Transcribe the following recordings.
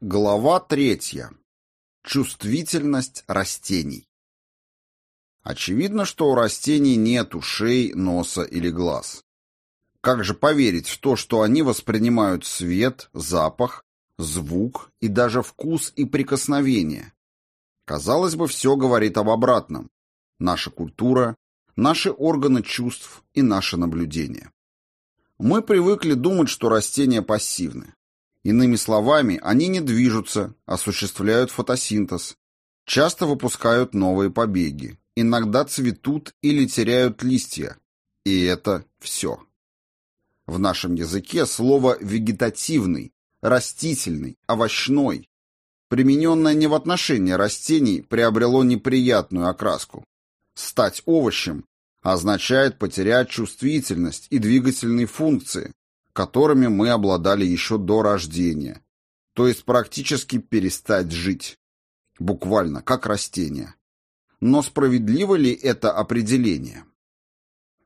Глава третья. Чувствительность растений. Очевидно, что у растений нет ушей, носа или глаз. Как же поверить в то, что они воспринимают свет, запах, звук и даже вкус и прикосновение? Казалось бы, все говорит об обратном. Наша культура, наши органы чувств и наше наблюдение. Мы привыкли думать, что растения пассивны. Иными словами, они не движутся, осуществляют фотосинтез, часто выпускают новые побеги, иногда цветут или теряют листья. И это все. В нашем языке слово «вегетативный», «растительный», «овощной», примененное не в отношении растений, приобрело неприятную окраску. Стать овощем означает потерять чувствительность и двигательные функции, которыми мы обладали еще до рождения, то есть практически перестать жить. Буквально, как растение. Но справедливо ли это определение?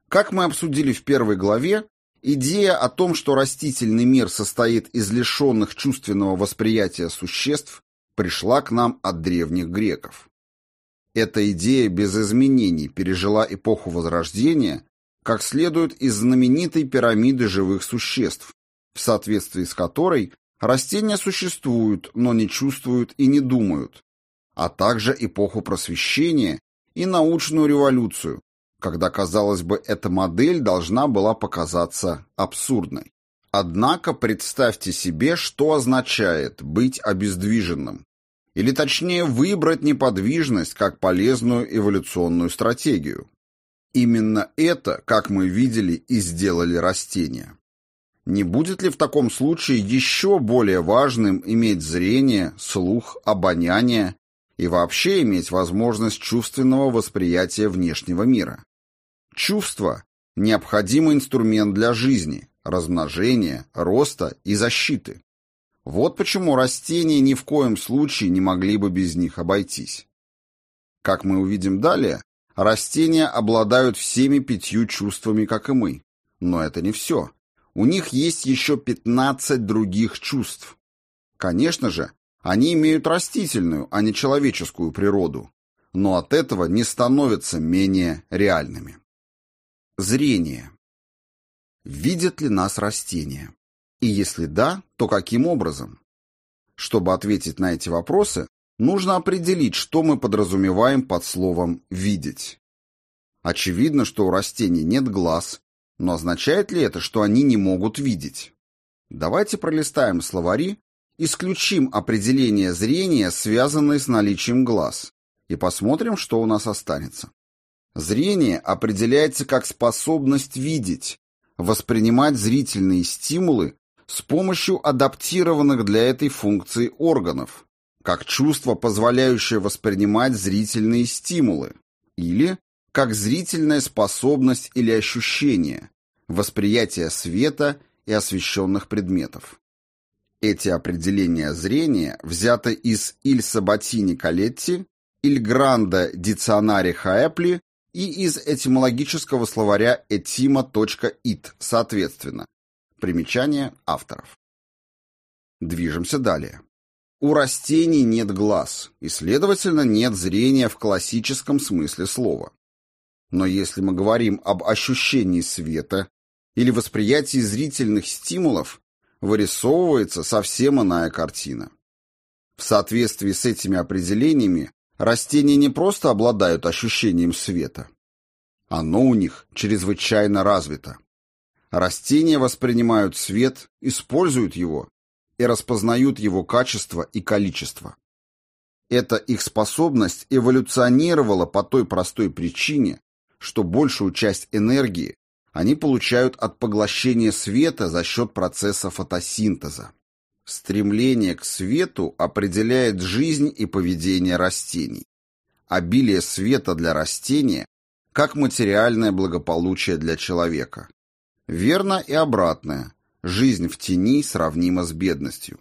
Как мы обсудили в первой главе, идея о том, что растительный мир состоит из лишенных чувственного восприятия существ, пришла к нам от древних греков. Эта идея без изменений пережила эпоху Возрождения как следует из знаменитой пирамиды живых существ, в соответствии с которой растения существуют, но не чувствуют и не думают, а также эпоху просвещения и научную революцию, когда, казалось бы, эта модель должна была показаться абсурдной. Однако представьте себе, что означает быть обездвиженным, или точнее выбрать неподвижность как полезную эволюционную стратегию. Именно это, как мы видели, и сделали растения. Не будет ли в таком случае еще более важным иметь зрение, слух, обоняние и вообще иметь возможность чувственного восприятия внешнего мира? Чувство – необходимый инструмент для жизни, размножения, роста и защиты. Вот почему растения ни в коем случае не могли бы без них обойтись. Как мы увидим далее, Растения обладают всеми пятью чувствами, как и мы. Но это не все. У них есть еще 15 других чувств. Конечно же, они имеют растительную, а не человеческую природу. Но от этого не становятся менее реальными. Зрение. Видят ли нас растения? И если да, то каким образом? Чтобы ответить на эти вопросы, Нужно определить, что мы подразумеваем под словом «видеть». Очевидно, что у растений нет глаз, но означает ли это, что они не могут видеть? Давайте пролистаем словари, исключим определение зрения, связанное с наличием глаз, и посмотрим, что у нас останется. Зрение определяется как способность видеть, воспринимать зрительные стимулы с помощью адаптированных для этой функции органов, как чувство, позволяющее воспринимать зрительные стимулы, или как зрительная способность или ощущение, восприятие света и освещенных предметов. Эти определения зрения взяты из Иль Сабатини Калетти, Иль Гранда Диционари Хаэпли и из этимологического словаря etima.it, соответственно. Примечание авторов. Движемся далее. У растений нет глаз, и, следовательно, нет зрения в классическом смысле слова. Но если мы говорим об ощущении света или восприятии зрительных стимулов, вырисовывается совсем иная картина. В соответствии с этими определениями растения не просто обладают ощущением света. Оно у них чрезвычайно развито. Растения воспринимают свет, используют его и распознают его качество и количество. Эта их способность эволюционировала по той простой причине, что большую часть энергии они получают от поглощения света за счет процесса фотосинтеза. Стремление к свету определяет жизнь и поведение растений. Обилие света для растения как материальное благополучие для человека. Верно и обратное. Жизнь в тени сравнима с бедностью.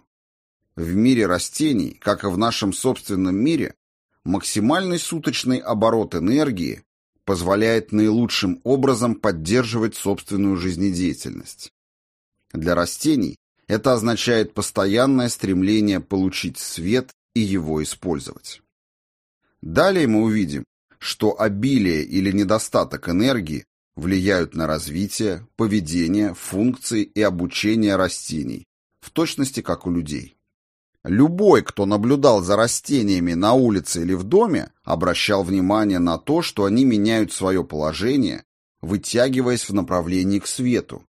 В мире растений, как и в нашем собственном мире, максимальный суточный оборот энергии позволяет наилучшим образом поддерживать собственную жизнедеятельность. Для растений Это означает постоянное стремление получить свет и его использовать. Далее мы увидим, что обилие или недостаток энергии влияют на развитие, поведение, функции и обучение растений, в точности как у людей. Любой, кто наблюдал за растениями на улице или в доме, обращал внимание на то, что они меняют свое положение, вытягиваясь в направлении к свету,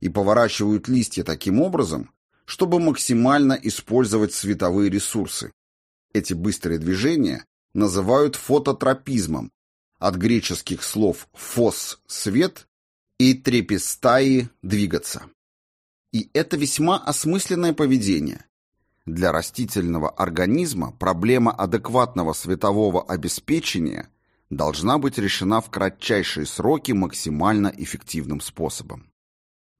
и поворачивают листья таким образом, чтобы максимально использовать световые ресурсы. Эти быстрые движения называют фототропизмом, от греческих слов «фос» — свет и «трепестаи» — двигаться. И это весьма осмысленное поведение. Для растительного организма проблема адекватного светового обеспечения должна быть решена в кратчайшие сроки максимально эффективным способом.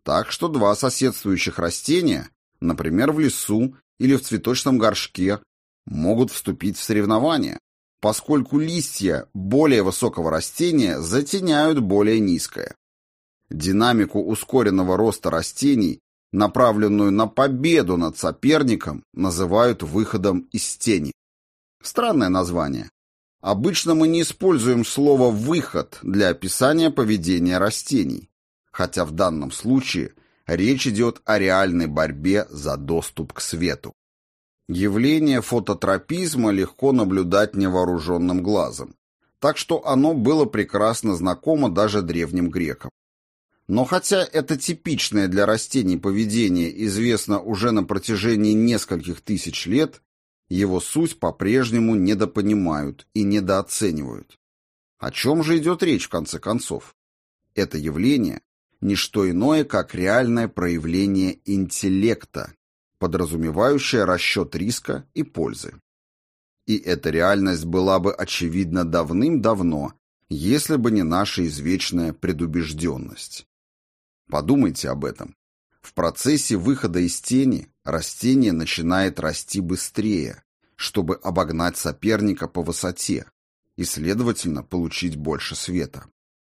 Так что два соседствующих растения, например, в лесу или в цветочном горшке, могут вступить в соревнования, поскольку листья более высокого растения затеняют более низкое. Динамику ускоренного роста растений, направленную на победу над соперником, называют выходом из тени. Странное название. Обычно мы не используем слово «выход» для описания поведения растений, хотя в данном случае речь идет о реальной борьбе за доступ к свету. Явление фототропизма легко наблюдать невооруженным глазом, так что оно было прекрасно знакомо даже древним грекам. Но хотя это типичное для растений поведение известно уже на протяжении нескольких тысяч лет, его суть по-прежнему недопонимают и недооценивают. О чем же идет речь в конце концов? Это явление – не что иное, как реальное проявление интеллекта, подразумевающая расчет риска и пользы. И эта реальность была бы очевидна давным-давно, если бы не наша извечная предубежденность. Подумайте об этом. В процессе выхода из тени растение начинает расти быстрее, чтобы обогнать соперника по высоте и, следовательно, получить больше света.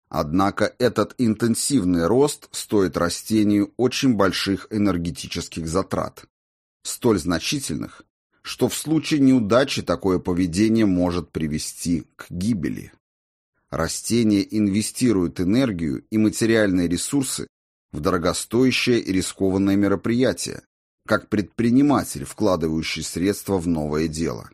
Однако этот интенсивный рост стоит растению очень больших энергетических затрат столь значительных, что в случае неудачи такое поведение может привести к гибели. Растения инвестируют энергию и материальные ресурсы в дорогостоящее и рискованное мероприятие, как предприниматель, вкладывающий средства в новое дело.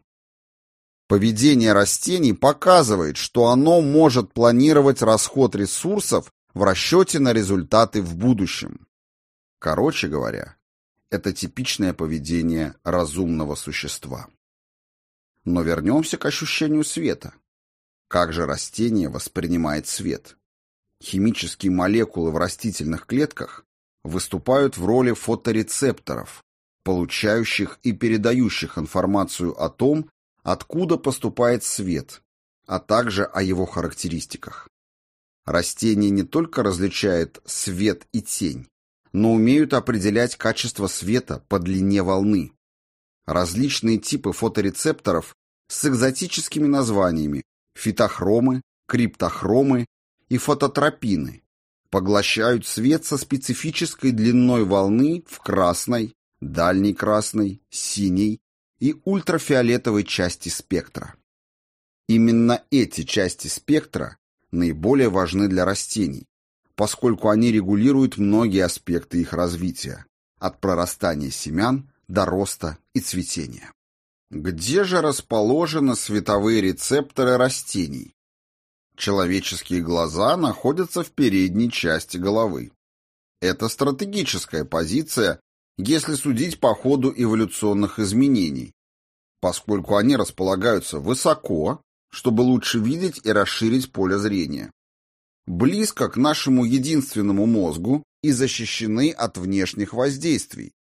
Поведение растений показывает, что оно может планировать расход ресурсов в расчете на результаты в будущем. Короче говоря, это типичное поведение разумного существа. Но вернемся к ощущению света. Как же растение воспринимает свет? Химические молекулы в растительных клетках выступают в роли фоторецепторов, получающих и передающих информацию о том, откуда поступает свет, а также о его характеристиках. Растение не только различает свет и тень, но умеют определять качество света по длине волны. Различные типы фоторецепторов с экзотическими названиями фитохромы, криптохромы и фототропины поглощают свет со специфической длиной волны в красной, дальней красной, синей и ультрафиолетовой части спектра. Именно эти части спектра наиболее важны для растений, поскольку они регулируют многие аспекты их развития, от прорастания семян до роста и цветения. Где же расположены световые рецепторы растений? Человеческие глаза находятся в передней части головы. Это стратегическая позиция, если судить по ходу эволюционных изменений, поскольку они располагаются высоко, чтобы лучше видеть и расширить поле зрения близко к нашему единственному мозгу и защищены от внешних воздействий.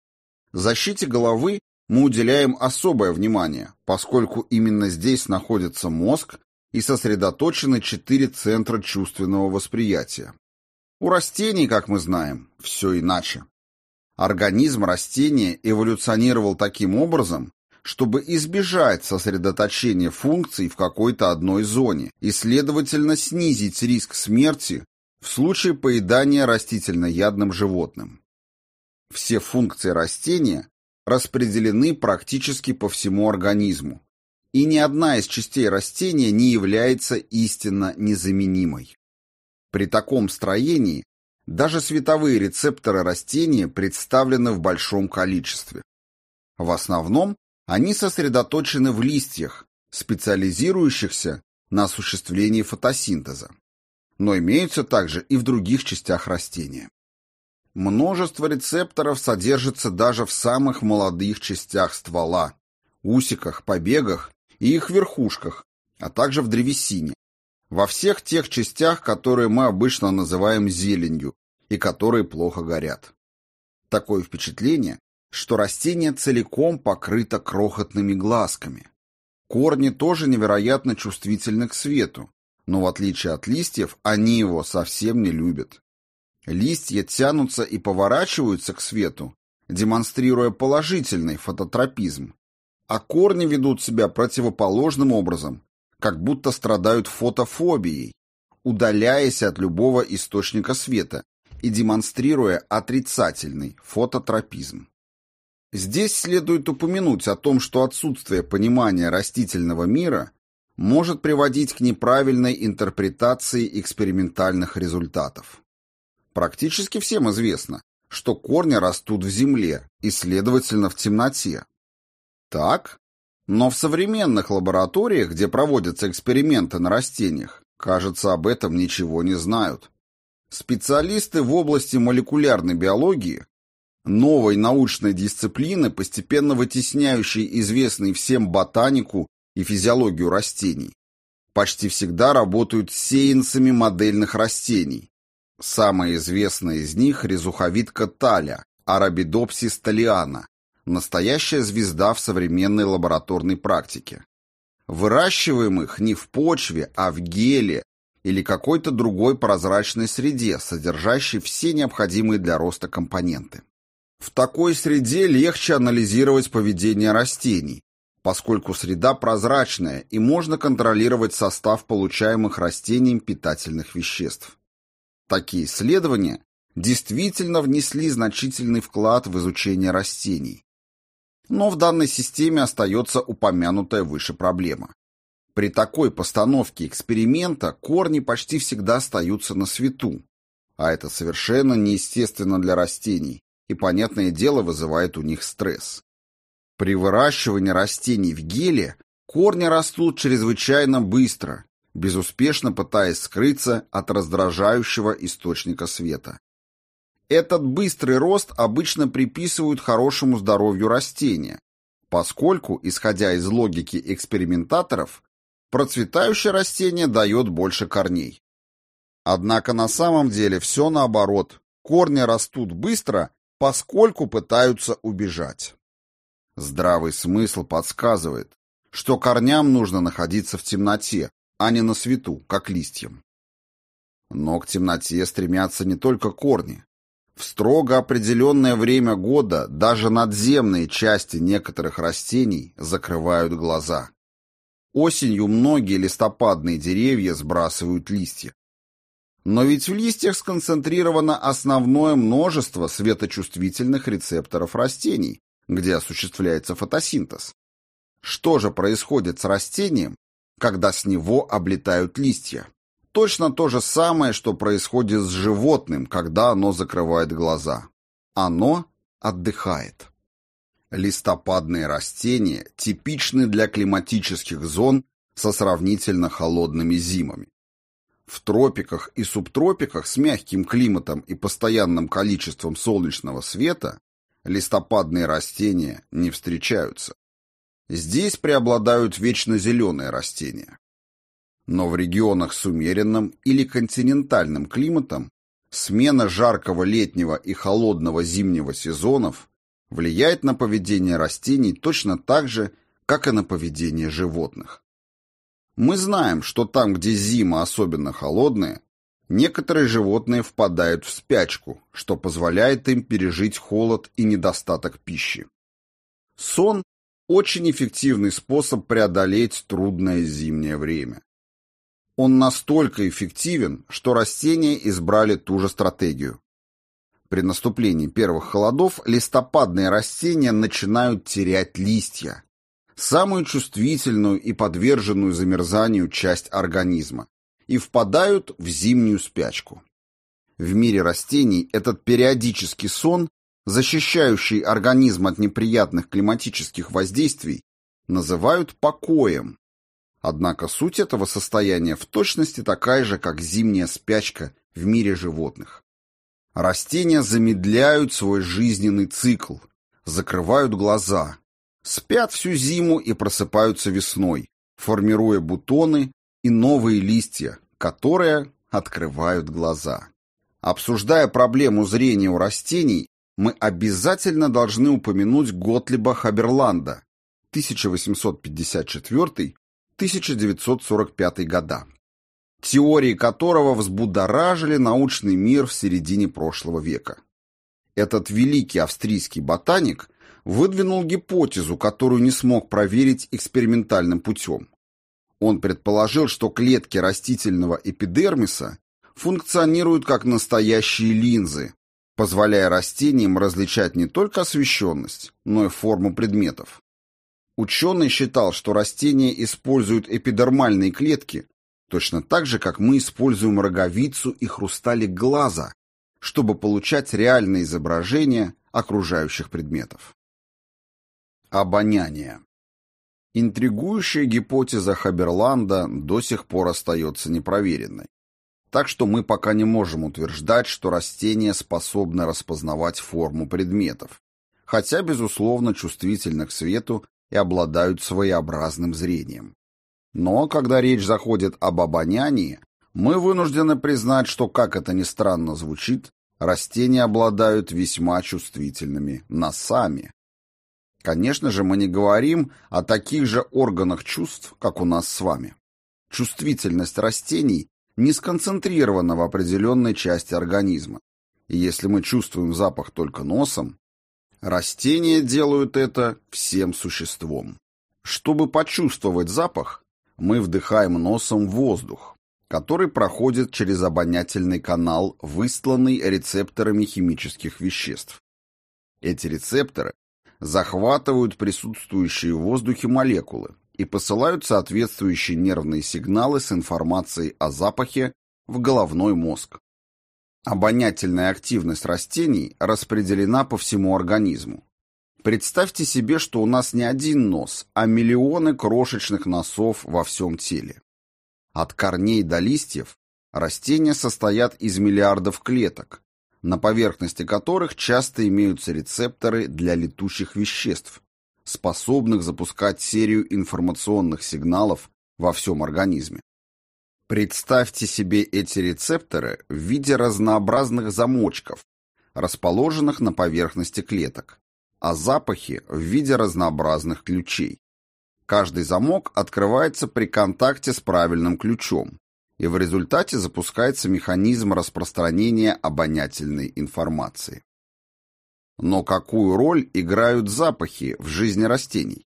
Защите головы мы уделяем особое внимание, поскольку именно здесь находится мозг и сосредоточены четыре центра чувственного восприятия. У растений, как мы знаем, все иначе. Организм растения эволюционировал таким образом, чтобы избежать сосредоточения функций в какой-то одной зоне и, следовательно, снизить риск смерти в случае поедания растительноядным животным. Все функции растения распределены практически по всему организму, и ни одна из частей растения не является истинно незаменимой. При таком строении даже световые рецепторы растения представлены в большом количестве. В основном они сосредоточены в листьях, специализирующихся на осуществлении фотосинтеза. Но имеются также и в других частях растения. Множество рецепторов содержится даже в самых молодых частях ствола, усиках, побегах и их верхушках, а также в древесине, во всех тех частях, которые мы обычно называем зеленью и которые плохо горят. Такое впечатление, что растение целиком покрыто крохотными глазками. Корни тоже невероятно чувствительны к свету, но в отличие от листьев, они его совсем не любят. Листья тянутся и поворачиваются к свету, демонстрируя положительный фототропизм, а корни ведут себя противоположным образом, как будто страдают фотофобией, удаляясь от любого источника света и демонстрируя отрицательный фототропизм. Здесь следует упомянуть о том, что отсутствие понимания растительного мира может приводить к неправильной интерпретации экспериментальных результатов. Практически всем известно, что корни растут в земле и, следовательно, в темноте. Так? Но в современных лабораториях, где проводятся эксперименты на растениях, кажется, об этом ничего не знают. Специалисты в области молекулярной биологии, новой научной дисциплины, постепенно вытесняющей известный всем ботанику и физиологию растений, почти всегда работают с сеянцами модельных растений, Самая известная из них – резуховидка таля, арабидопсис талиана, настоящая звезда в современной лабораторной практике. Выращиваем их не в почве, а в геле или какой-то другой прозрачной среде, содержащей все необходимые для роста компоненты. В такой среде легче анализировать поведение растений, поскольку среда прозрачная и можно контролировать состав получаемых растением питательных веществ. Такие исследования действительно внесли значительный вклад в изучение растений. Но в данной системе остается упомянутая выше проблема. При такой постановке эксперимента корни почти всегда остаются на свету, а это совершенно неестественно для растений и, понятное дело, вызывает у них стресс. При выращивании растений в геле корни растут чрезвычайно быстро безуспешно пытаясь скрыться от раздражающего источника света. Этот быстрый рост обычно приписывают хорошему здоровью растения, поскольку, исходя из логики экспериментаторов, процветающее растение дает больше корней. Однако на самом деле все наоборот. Корни растут быстро, поскольку пытаются убежать. Здравый смысл подсказывает, что корням нужно находиться в темноте, а не на свету, как листьям. Но к темноте стремятся не только корни. В строго определенное время года даже надземные части некоторых растений закрывают глаза. Осенью многие листопадные деревья сбрасывают листья. Но ведь в листьях сконцентрировано основное множество светочувствительных рецепторов растений, где осуществляется фотосинтез. Что же происходит с растением, когда с него облетают листья. Точно то же самое, что происходит с животным, когда оно закрывает глаза. Оно отдыхает. Листопадные растения типичны для климатических зон со сравнительно холодными зимами. В тропиках и субтропиках с мягким климатом и постоянным количеством солнечного света листопадные растения не встречаются. Здесь преобладают вечно зеленые растения. Но в регионах с умеренным или континентальным климатом смена жаркого летнего и холодного зимнего сезонов влияет на поведение растений точно так же, как и на поведение животных. Мы знаем, что там, где зима особенно холодная, некоторые животные впадают в спячку, что позволяет им пережить холод и недостаток пищи. Сон очень эффективный способ преодолеть трудное зимнее время. Он настолько эффективен, что растения избрали ту же стратегию. При наступлении первых холодов листопадные растения начинают терять листья, самую чувствительную и подверженную замерзанию часть организма, и впадают в зимнюю спячку. В мире растений этот периодический сон, защищающий организм от неприятных климатических воздействий, называют покоем. Однако суть этого состояния в точности такая же, как зимняя спячка в мире животных. Растения замедляют свой жизненный цикл, закрывают глаза, спят всю зиму и просыпаются весной, формируя бутоны и новые листья, которые открывают глаза. Обсуждая проблему зрения у растений, мы обязательно должны упомянуть Готлиба Хаберланда 1854-1945 года теории которого взбудоражили научный мир в середине прошлого века. Этот великий австрийский ботаник выдвинул гипотезу, которую не смог проверить экспериментальным путем. Он предположил, что клетки растительного эпидермиса функционируют как настоящие линзы, позволяя растениям различать не только освещенность, но и форму предметов. Ученый считал, что растения используют эпидермальные клетки точно так же, как мы используем роговицу и хрусталик глаза, чтобы получать реальное изображение окружающих предметов. Обоняние. Интригующая гипотеза Хаберланда до сих пор остается непроверенной. Так что мы пока не можем утверждать, что растения способны распознавать форму предметов, хотя, безусловно, чувствительны к свету и обладают своеобразным зрением. Но когда речь заходит об обонянии, мы вынуждены признать, что, как это ни странно звучит, растения обладают весьма чувствительными носами. Конечно же, мы не говорим о таких же органах чувств, как у нас с вами. Чувствительность растений не сконцентрирована в определенной части организма. И если мы чувствуем запах только носом, растения делают это всем существом. Чтобы почувствовать запах, мы вдыхаем носом воздух, который проходит через обонятельный канал, выстланный рецепторами химических веществ. Эти рецепторы захватывают присутствующие в воздухе молекулы и посылают соответствующие нервные сигналы с информацией о запахе в головной мозг. Обонятельная активность растений распределена по всему организму, Представьте себе, что у нас не один нос, а миллионы крошечных носов во всем теле. От корней до листьев растения состоят из миллиардов клеток, на поверхности которых часто имеются рецепторы для летучих веществ, способных запускать серию информационных сигналов во всем организме. Представьте себе эти рецепторы в виде разнообразных замочков, расположенных на поверхности клеток а запахи в виде разнообразных ключей. Каждый замок открывается при контакте с правильным ключом, и в результате запускается механизм распространения обонятельной информации. Но какую роль играют запахи в жизни растений?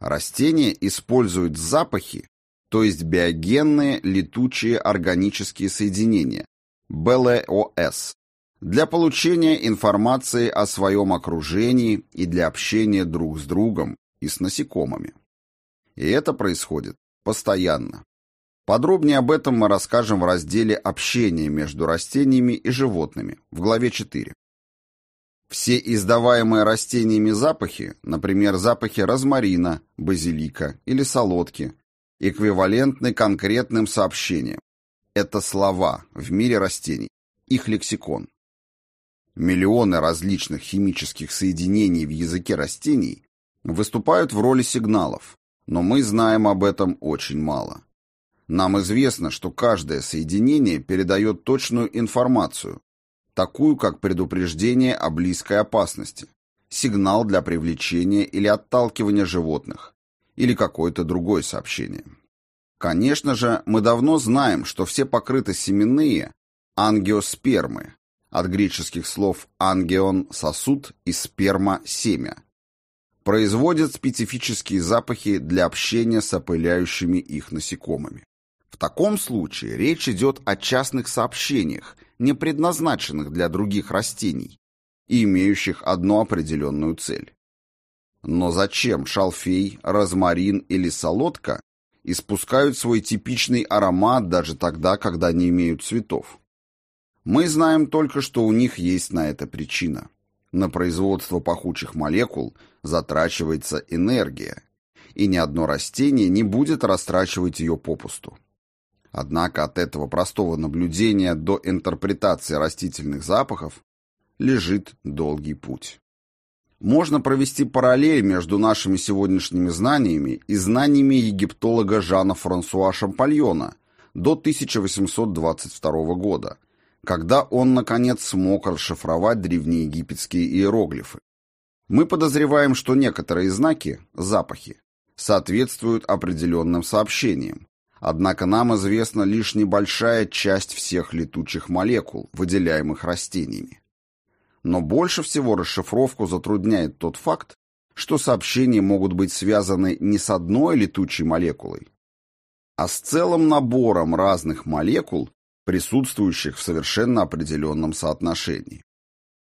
Растения используют запахи, то есть биогенные летучие органические соединения, БЛОС, для получения информации о своем окружении и для общения друг с другом и с насекомыми. И это происходит постоянно. Подробнее об этом мы расскажем в разделе «Общение между растениями и животными» в главе 4. Все издаваемые растениями запахи, например, запахи розмарина, базилика или солодки, эквивалентны конкретным сообщениям. Это слова в мире растений, их лексикон. Миллионы различных химических соединений в языке растений выступают в роли сигналов, но мы знаем об этом очень мало. Нам известно, что каждое соединение передает точную информацию, такую как предупреждение о близкой опасности, сигнал для привлечения или отталкивания животных, или какое-то другое сообщение. Конечно же, мы давно знаем, что все покрыты семенные ангиоспермы, от греческих слов «ангион» — сосуд и «сперма» — семя. Производят специфические запахи для общения с опыляющими их насекомыми. Таком случае речь идет о частных сообщениях, не предназначенных для других растений и имеющих одну определенную цель. Но зачем шалфей, розмарин или солодка испускают свой типичный аромат даже тогда, когда не имеют цветов? Мы знаем только, что у них есть на это причина. На производство пахучих молекул затрачивается энергия, и ни одно растение не будет растрачивать ее попусту. Однако от этого простого наблюдения до интерпретации растительных запахов лежит долгий путь. Можно провести параллель между нашими сегодняшними знаниями и знаниями египтолога Жана Франсуа Шампальона до 1822 года, когда он, наконец, смог расшифровать древнеегипетские иероглифы. Мы подозреваем, что некоторые знаки, запахи, соответствуют определенным сообщениям, однако нам известна лишь небольшая часть всех летучих молекул, выделяемых растениями. Но больше всего расшифровку затрудняет тот факт, что сообщения могут быть связаны не с одной летучей молекулой, а с целым набором разных молекул, присутствующих в совершенно определенном соотношении.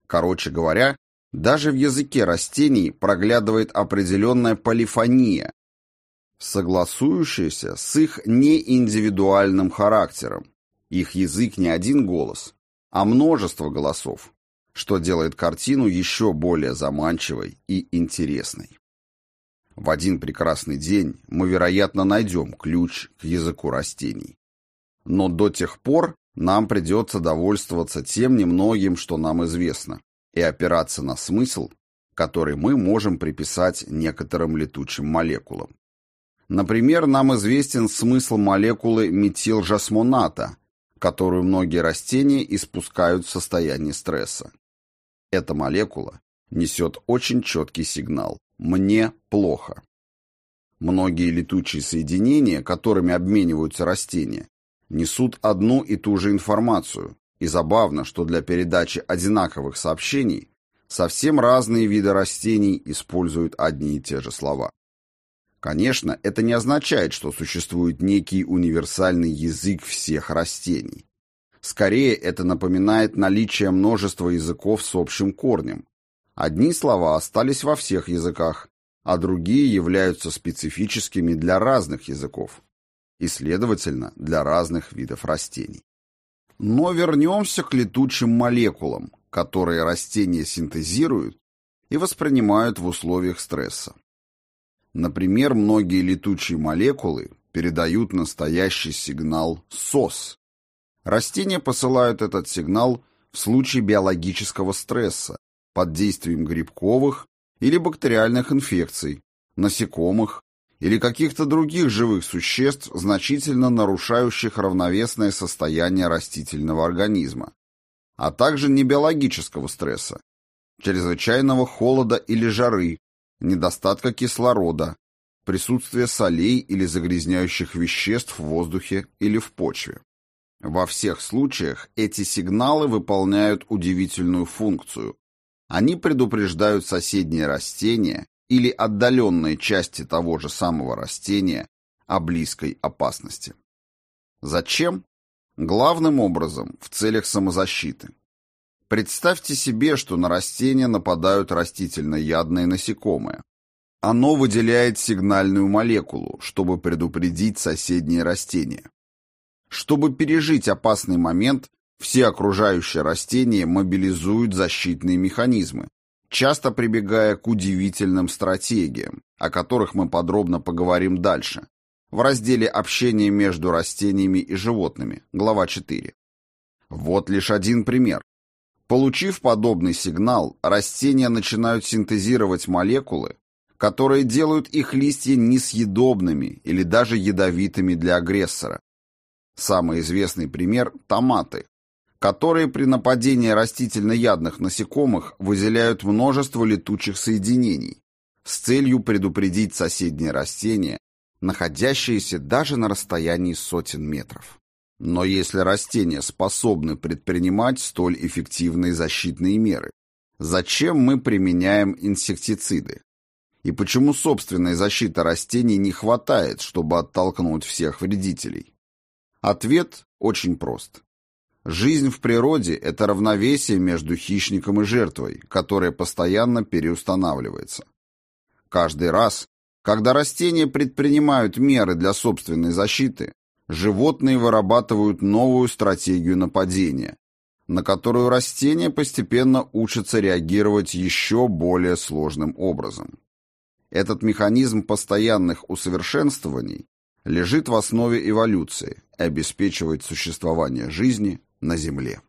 Короче говоря, даже в языке растений проглядывает определенная полифония, согласующаяся с их неиндивидуальным характером. Их язык не один голос, а множество голосов, что делает картину еще более заманчивой и интересной. В один прекрасный день мы, вероятно, найдем ключ к языку растений. Но до тех пор нам придется довольствоваться тем немногим, что нам известно, и опираться на смысл, который мы можем приписать некоторым летучим молекулам. Например, нам известен смысл молекулы метилжасмоната, которую многие растения испускают в состоянии стресса. Эта молекула несет очень четкий сигнал «мне плохо». Многие летучие соединения, которыми обмениваются растения, несут одну и ту же информацию, и забавно, что для передачи одинаковых сообщений совсем разные виды растений используют одни и те же слова. Конечно, это не означает, что существует некий универсальный язык всех растений. Скорее, это напоминает наличие множества языков с общим корнем. Одни слова остались во всех языках, а другие являются специфическими для разных языков и, следовательно, для разных видов растений. Но вернемся к летучим молекулам, которые растения синтезируют и воспринимают в условиях стресса. Например, многие летучие молекулы передают настоящий сигнал СОС, Растения посылают этот сигнал в случае биологического стресса под действием грибковых или бактериальных инфекций, насекомых или каких-то других живых существ, значительно нарушающих равновесное состояние растительного организма, а также небиологического стресса, чрезвычайного холода или жары, недостатка кислорода, присутствия солей или загрязняющих веществ в воздухе или в почве. Во всех случаях эти сигналы выполняют удивительную функцию. Они предупреждают соседние растения или отдаленные части того же самого растения о близкой опасности. Зачем? Главным образом в целях самозащиты. Представьте себе, что на растения нападают растительноядные насекомые. Оно выделяет сигнальную молекулу, чтобы предупредить соседние растения. Чтобы пережить опасный момент, все окружающие растения мобилизуют защитные механизмы, часто прибегая к удивительным стратегиям, о которых мы подробно поговорим дальше, в разделе «Общение между растениями и животными», глава 4. Вот лишь один пример. Получив подобный сигнал, растения начинают синтезировать молекулы, которые делают их листья несъедобными или даже ядовитыми для агрессора, Самый известный пример – томаты, которые при нападении растительноядных насекомых выделяют множество летучих соединений с целью предупредить соседние растения, находящиеся даже на расстоянии сотен метров. Но если растения способны предпринимать столь эффективные защитные меры, зачем мы применяем инсектициды? И почему собственной защиты растений не хватает, чтобы оттолкнуть всех вредителей? Ответ очень прост. Жизнь в природе – это равновесие между хищником и жертвой, которое постоянно переустанавливается. Каждый раз, когда растения предпринимают меры для собственной защиты, животные вырабатывают новую стратегию нападения, на которую растения постепенно учатся реагировать еще более сложным образом. Этот механизм постоянных усовершенствований лежит в основе эволюции и обеспечивает существование жизни на Земле.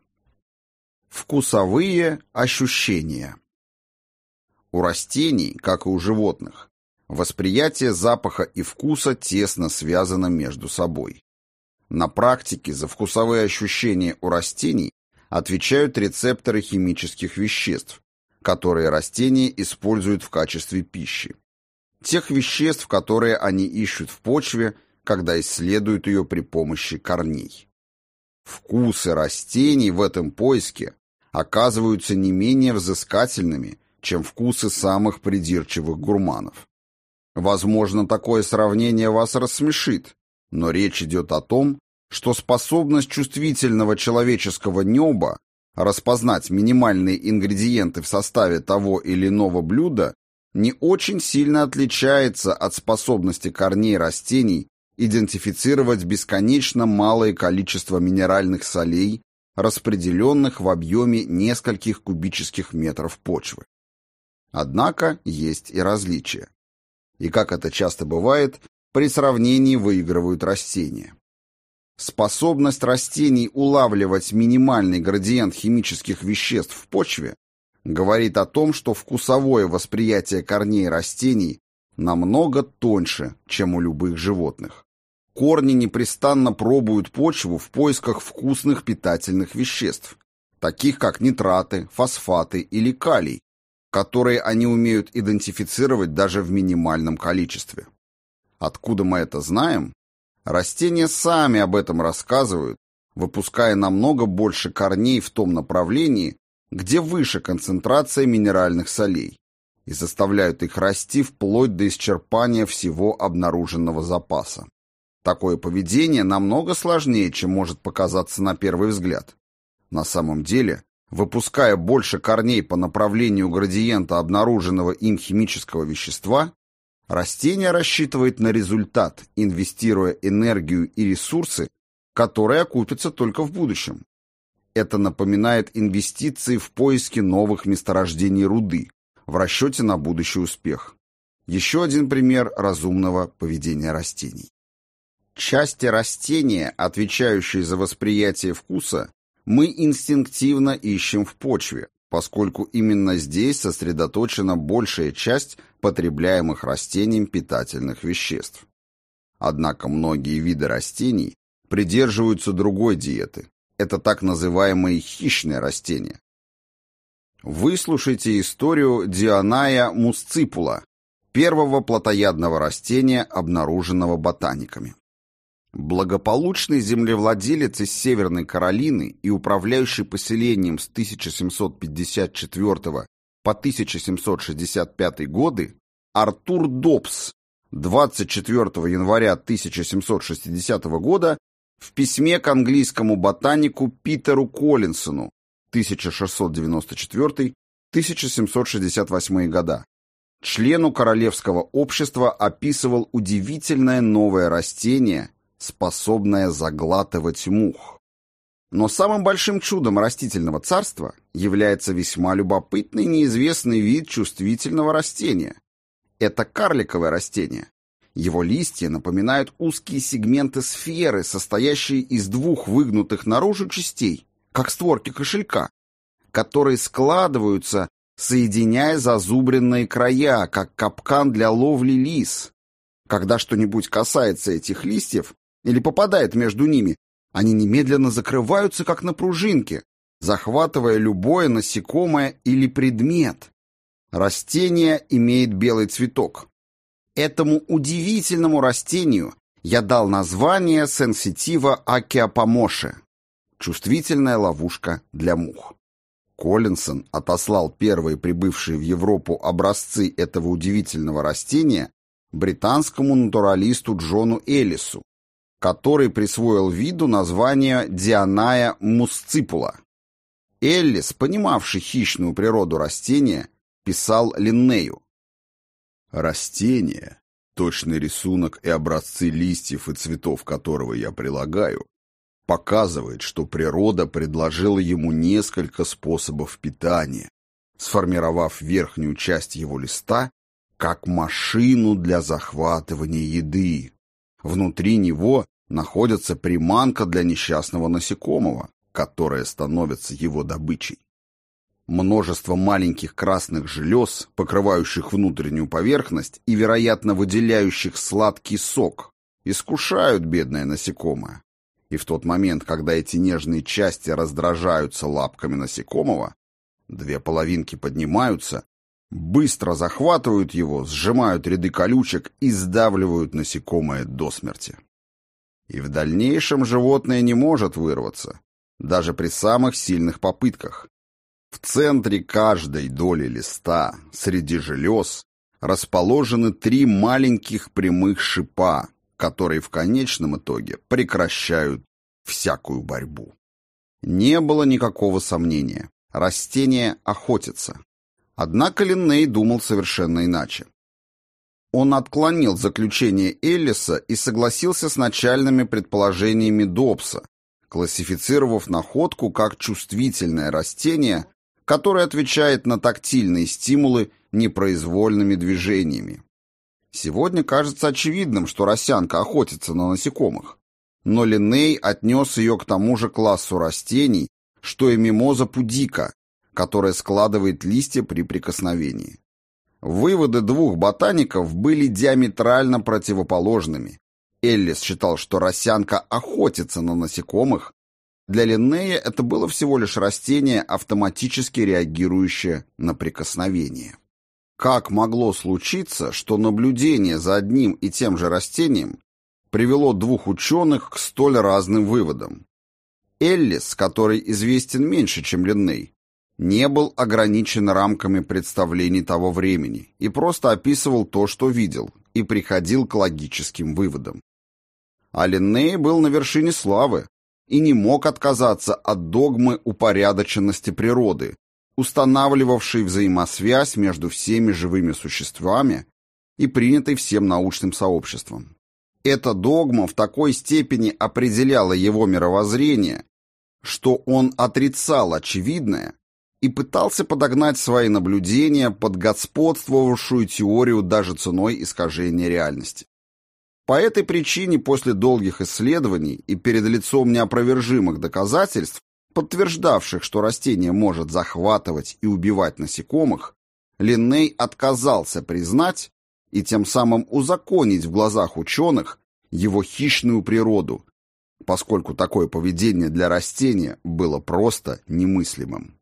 Вкусовые ощущения У растений, как и у животных, восприятие запаха и вкуса тесно связано между собой. На практике за вкусовые ощущения у растений отвечают рецепторы химических веществ, которые растения используют в качестве пищи. Тех веществ, которые они ищут в почве, когда исследуют ее при помощи корней. Вкусы растений в этом поиске оказываются не менее взыскательными, чем вкусы самых придирчивых гурманов. Возможно, такое сравнение вас рассмешит, но речь идет о том, что способность чувствительного человеческого неба распознать минимальные ингредиенты в составе того или иного блюда не очень сильно отличается от способности корней растений идентифицировать бесконечно малое количество минеральных солей, распределенных в объеме нескольких кубических метров почвы. Однако есть и различия. И как это часто бывает, при сравнении выигрывают растения. Способность растений улавливать минимальный градиент химических веществ в почве говорит о том, что вкусовое восприятие корней растений намного тоньше, чем у любых животных. Корни непрестанно пробуют почву в поисках вкусных питательных веществ, таких как нитраты, фосфаты или калий, которые они умеют идентифицировать даже в минимальном количестве. Откуда мы это знаем? Растения сами об этом рассказывают, выпуская намного больше корней в том направлении, где выше концентрация минеральных солей, и заставляют их расти вплоть до исчерпания всего обнаруженного запаса. Такое поведение намного сложнее, чем может показаться на первый взгляд. На самом деле, выпуская больше корней по направлению градиента обнаруженного им химического вещества, Растение рассчитывает на результат, инвестируя энергию и ресурсы, которые окупятся только в будущем. Это напоминает инвестиции в поиски новых месторождений руды, в расчете на будущий успех. Еще один пример разумного поведения растений. Части растения, отвечающие за восприятие вкуса, мы инстинктивно ищем в почве, поскольку именно здесь сосредоточена большая часть потребляемых растением питательных веществ. Однако многие виды растений придерживаются другой диеты. Это так называемые хищные растения. Выслушайте историю Дионая мусципула, первого плотоядного растения, обнаруженного ботаниками. Благополучный землевладелец из Северной Каролины и управляющий поселением с 1754 по 1765 годы Артур Добс 24 января 1760 года в письме к английскому ботанику Питеру Коллинсону 1694-1768 года. Члену Королевского общества описывал удивительное новое растение – способная заглатывать мух. Но самым большим чудом растительного царства является весьма любопытный неизвестный вид чувствительного растения. Это карликовое растение. Его листья напоминают узкие сегменты сферы, состоящие из двух выгнутых наружу частей, как створки кошелька, которые складываются, соединяя зазубренные края, как капкан для ловли лис. Когда что-нибудь касается этих листьев, или попадает между ними, они немедленно закрываются, как на пружинке, захватывая любое насекомое или предмет. Растение имеет белый цветок. Этому удивительному растению я дал название сенситива акиапомоше – чувствительная ловушка для мух. Коллинсон отослал первые прибывшие в Европу образцы этого удивительного растения британскому натуралисту Джону Эллису, который присвоил виду название Дианая мусципула. Эллис, понимавший хищную природу растения, писал Линнею. Растение, точный рисунок и образцы листьев и цветов которого я прилагаю, показывает, что природа предложила ему несколько способов питания, сформировав верхнюю часть его листа как машину для захватывания еды. Внутри него находится приманка для несчастного насекомого, которая становится его добычей. Множество маленьких красных желез, покрывающих внутреннюю поверхность и, вероятно, выделяющих сладкий сок, искушают бедное насекомое. И в тот момент, когда эти нежные части раздражаются лапками насекомого, две половинки поднимаются быстро захватывают его, сжимают ряды колючек и сдавливают насекомое до смерти. И в дальнейшем животное не может вырваться, даже при самых сильных попытках. В центре каждой доли листа, среди желез, расположены три маленьких прямых шипа, которые в конечном итоге прекращают всякую борьбу. Не было никакого сомнения. Растение охотится. Однако Линней думал совершенно иначе. Он отклонил заключение Эллиса и согласился с начальными предположениями Добса, классифицировав находку как чувствительное растение, которое отвечает на тактильные стимулы непроизвольными движениями. Сегодня кажется очевидным, что росянка охотится на насекомых, но Линней отнес ее к тому же классу растений, что и мимоза пудика, которая складывает листья при прикосновении. Выводы двух ботаников были диаметрально противоположными. Эллис считал, что росянка охотится на насекомых. Для Линнея это было всего лишь растение, автоматически реагирующее на прикосновение. Как могло случиться, что наблюдение за одним и тем же растением привело двух ученых к столь разным выводам? Эллис, который известен меньше, чем Линней, не был ограничен рамками представлений того времени и просто описывал то, что видел, и приходил к логическим выводам. А был на вершине славы и не мог отказаться от догмы упорядоченности природы, устанавливавшей взаимосвязь между всеми живыми существами и принятой всем научным сообществом. Эта догма в такой степени определяла его мировоззрение, что он отрицал очевидное и пытался подогнать свои наблюдения под господствовавшую теорию даже ценой искажения реальности. По этой причине после долгих исследований и перед лицом неопровержимых доказательств, подтверждавших, что растение может захватывать и убивать насекомых, Линней отказался признать и тем самым узаконить в глазах ученых его хищную природу, поскольку такое поведение для растения было просто немыслимым.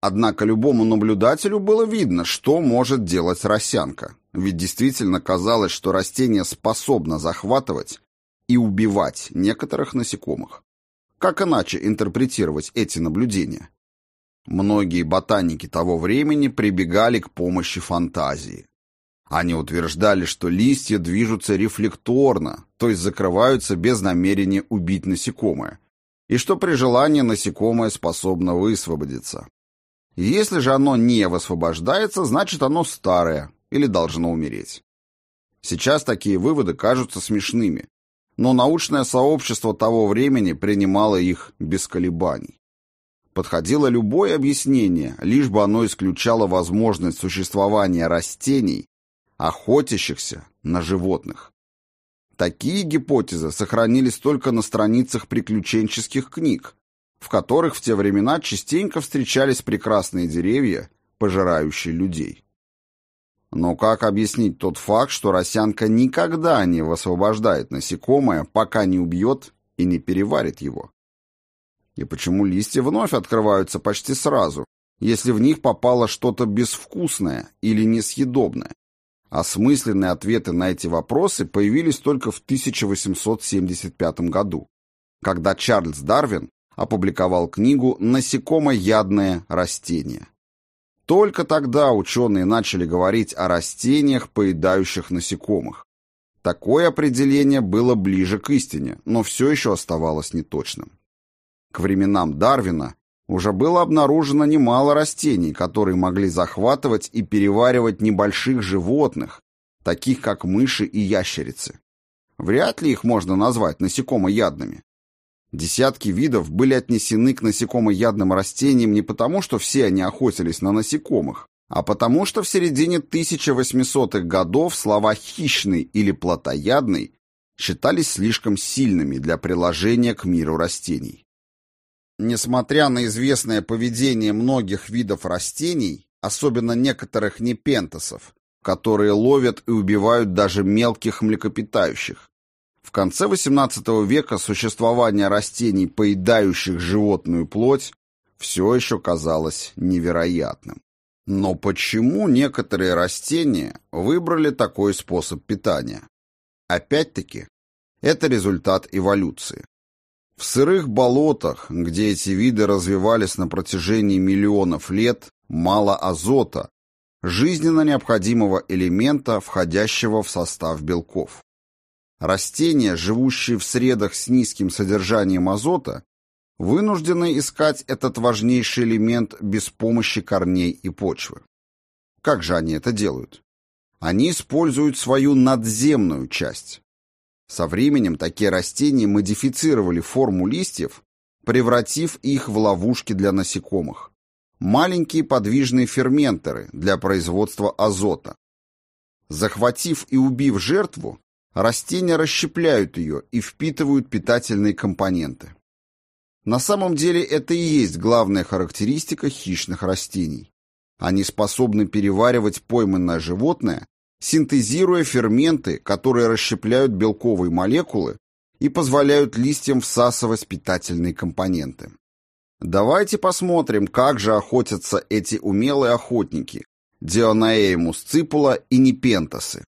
Однако любому наблюдателю было видно, что может делать росянка. Ведь действительно казалось, что растение способно захватывать и убивать некоторых насекомых. Как иначе интерпретировать эти наблюдения? Многие ботаники того времени прибегали к помощи фантазии. Они утверждали, что листья движутся рефлекторно, то есть закрываются без намерения убить насекомое, и что при желании насекомое способно высвободиться. Если же оно не высвобождается, значит оно старое или должно умереть. Сейчас такие выводы кажутся смешными, но научное сообщество того времени принимало их без колебаний. Подходило любое объяснение, лишь бы оно исключало возможность существования растений, охотящихся на животных. Такие гипотезы сохранились только на страницах приключенческих книг, в которых в те времена частенько встречались прекрасные деревья, пожирающие людей. Но как объяснить тот факт, что росянка никогда не высвобождает насекомое, пока не убьет и не переварит его? И почему листья вновь открываются почти сразу, если в них попало что-то безвкусное или несъедобное? Осмысленные ответы на эти вопросы появились только в 1875 году, когда Чарльз Дарвин опубликовал книгу «Насекомоядное растение». Только тогда ученые начали говорить о растениях, поедающих насекомых. Такое определение было ближе к истине, но все еще оставалось неточным. К временам Дарвина уже было обнаружено немало растений, которые могли захватывать и переваривать небольших животных, таких как мыши и ящерицы. Вряд ли их можно назвать насекомоядными. Десятки видов были отнесены к насекомоядным растениям не потому, что все они охотились на насекомых, а потому что в середине 1800-х годов слова «хищный» или «плотоядный» считались слишком сильными для приложения к миру растений. Несмотря на известное поведение многих видов растений, особенно некоторых непентосов, которые ловят и убивают даже мелких млекопитающих, в конце XVIII века существование растений, поедающих животную плоть, все еще казалось невероятным. Но почему некоторые растения выбрали такой способ питания? Опять-таки, это результат эволюции. В сырых болотах, где эти виды развивались на протяжении миллионов лет, мало азота, жизненно необходимого элемента, входящего в состав белков. Растения, живущие в средах с низким содержанием азота, вынуждены искать этот важнейший элемент без помощи корней и почвы. Как же они это делают? Они используют свою надземную часть. Со временем такие растения модифицировали форму листьев, превратив их в ловушки для насекомых. Маленькие подвижные ферментеры для производства азота. Захватив и убив жертву, растения расщепляют ее и впитывают питательные компоненты. На самом деле это и есть главная характеристика хищных растений. Они способны переваривать пойманное животное, синтезируя ферменты, которые расщепляют белковые молекулы и позволяют листьям всасывать питательные компоненты. Давайте посмотрим, как же охотятся эти умелые охотники Дионаэймус ципула и Непентасы.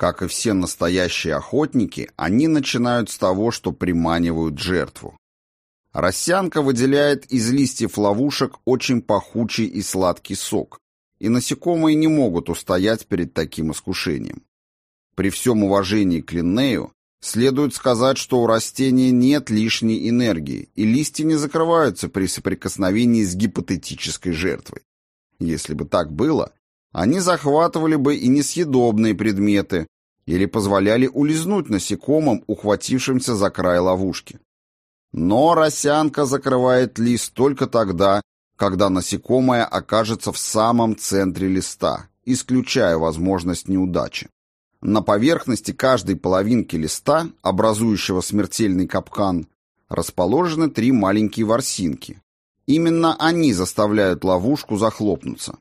Как и все настоящие охотники, они начинают с того, что приманивают жертву. Росянка выделяет из листьев ловушек очень пахучий и сладкий сок, и насекомые не могут устоять перед таким искушением. При всем уважении к Линнею следует сказать, что у растения нет лишней энергии, и листья не закрываются при соприкосновении с гипотетической жертвой. Если бы так было, они захватывали бы и несъедобные предметы или позволяли улизнуть насекомым, ухватившимся за край ловушки. Но росянка закрывает лист только тогда, когда насекомое окажется в самом центре листа, исключая возможность неудачи. На поверхности каждой половинки листа, образующего смертельный капкан, расположены три маленькие ворсинки. Именно они заставляют ловушку захлопнуться.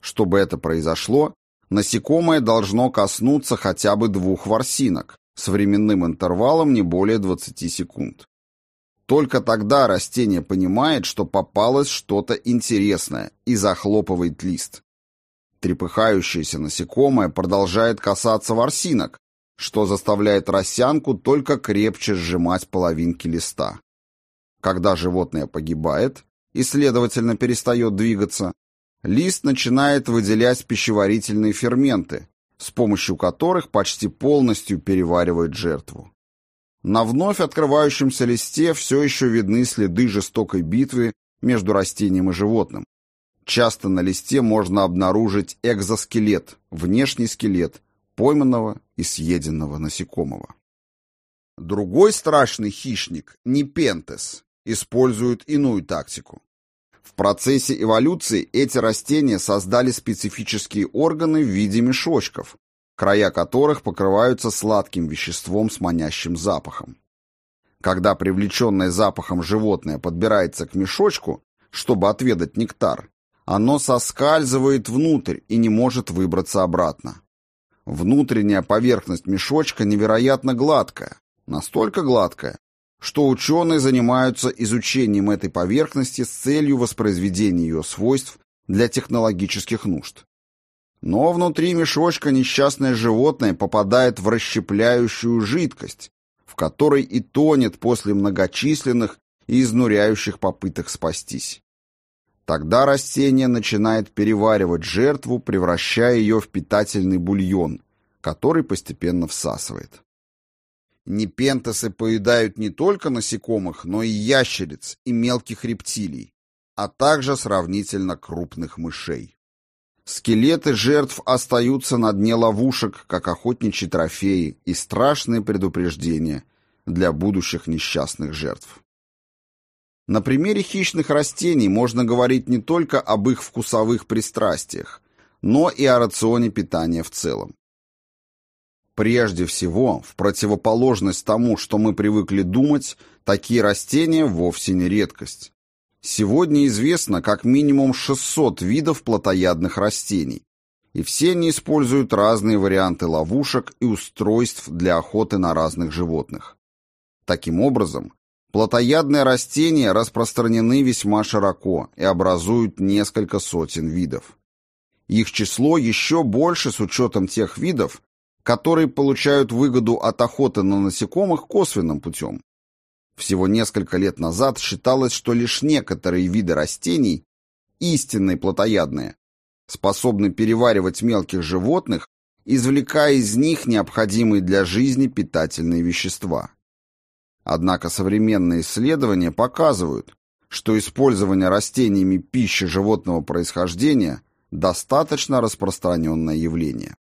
Чтобы это произошло, насекомое должно коснуться хотя бы двух ворсинок с временным интервалом не более 20 секунд. Только тогда растение понимает, что попалось что-то интересное и захлопывает лист. Трепыхающееся насекомое продолжает касаться ворсинок, что заставляет росянку только крепче сжимать половинки листа. Когда животное погибает и, следовательно, перестает двигаться, лист начинает выделять пищеварительные ферменты, с помощью которых почти полностью переваривает жертву. На вновь открывающемся листе все еще видны следы жестокой битвы между растением и животным. Часто на листе можно обнаружить экзоскелет, внешний скелет пойманного и съеденного насекомого. Другой страшный хищник, непентес, использует иную тактику. В процессе эволюции эти растения создали специфические органы в виде мешочков, края которых покрываются сладким веществом с манящим запахом. Когда привлеченное запахом животное подбирается к мешочку, чтобы отведать нектар, оно соскальзывает внутрь и не может выбраться обратно. Внутренняя поверхность мешочка невероятно гладкая, настолько гладкая, что ученые занимаются изучением этой поверхности с целью воспроизведения ее свойств для технологических нужд. Но внутри мешочка несчастное животное попадает в расщепляющую жидкость, в которой и тонет после многочисленных и изнуряющих попыток спастись. Тогда растение начинает переваривать жертву, превращая ее в питательный бульон, который постепенно всасывает. Непентасы поедают не только насекомых, но и ящериц и мелких рептилий, а также сравнительно крупных мышей. Скелеты жертв остаются на дне ловушек, как охотничьи трофеи и страшные предупреждения для будущих несчастных жертв. На примере хищных растений можно говорить не только об их вкусовых пристрастиях, но и о рационе питания в целом. Прежде всего, в противоположность тому, что мы привыкли думать, такие растения вовсе не редкость. Сегодня известно как минимум 600 видов плотоядных растений, и все они используют разные варианты ловушек и устройств для охоты на разных животных. Таким образом, плотоядные растения распространены весьма широко и образуют несколько сотен видов. Их число еще больше с учетом тех видов, которые получают выгоду от охоты на насекомых косвенным путем. Всего несколько лет назад считалось, что лишь некоторые виды растений, истинные плотоядные, способны переваривать мелких животных, извлекая из них необходимые для жизни питательные вещества. Однако современные исследования показывают, что использование растениями пищи животного происхождения достаточно распространенное явление.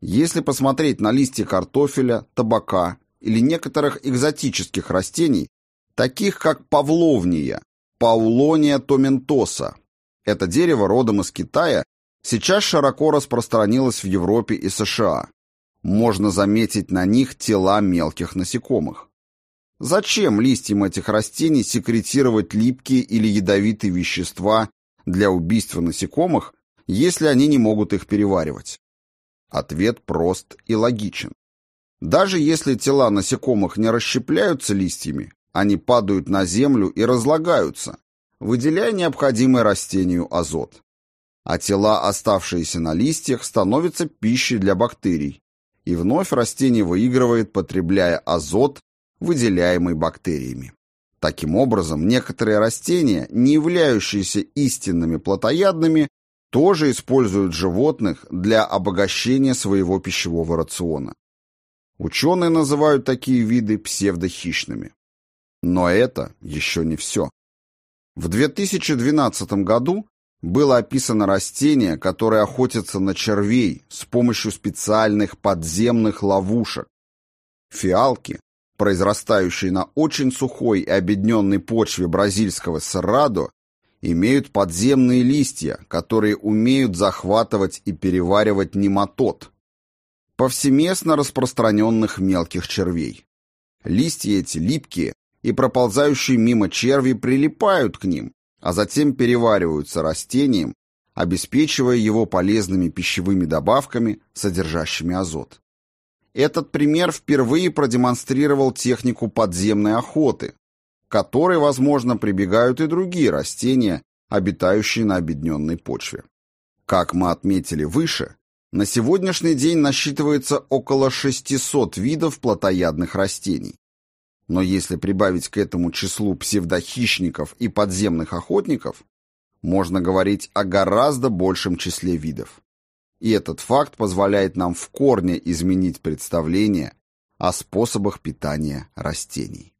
Если посмотреть на листья картофеля, табака или некоторых экзотических растений, таких как павловния, паулония томентоса. Это дерево родом из Китая сейчас широко распространилось в Европе и США. Можно заметить на них тела мелких насекомых. Зачем листьям этих растений секретировать липкие или ядовитые вещества для убийства насекомых, если они не могут их переваривать? Ответ прост и логичен. Даже если тела насекомых не расщепляются листьями, они падают на землю и разлагаются, выделяя необходимый растению азот. А тела, оставшиеся на листьях, становятся пищей для бактерий, и вновь растение выигрывает, потребляя азот, выделяемый бактериями. Таким образом, некоторые растения, не являющиеся истинными плотоядными, тоже используют животных для обогащения своего пищевого рациона. Ученые называют такие виды псевдохищными. Но это еще не все. В 2012 году было описано растение, которое охотится на червей с помощью специальных подземных ловушек. Фиалки, произрастающие на очень сухой и обедненной почве бразильского серрадо, имеют подземные листья, которые умеют захватывать и переваривать нематод, повсеместно распространенных мелких червей. Листья эти липкие, и проползающие мимо черви прилипают к ним, а затем перевариваются растением, обеспечивая его полезными пищевыми добавками, содержащими азот. Этот пример впервые продемонстрировал технику подземной охоты, к которой, возможно, прибегают и другие растения, обитающие на обедненной почве. Как мы отметили выше, на сегодняшний день насчитывается около 600 видов плотоядных растений. Но если прибавить к этому числу псевдохищников и подземных охотников, можно говорить о гораздо большем числе видов. И этот факт позволяет нам в корне изменить представление о способах питания растений.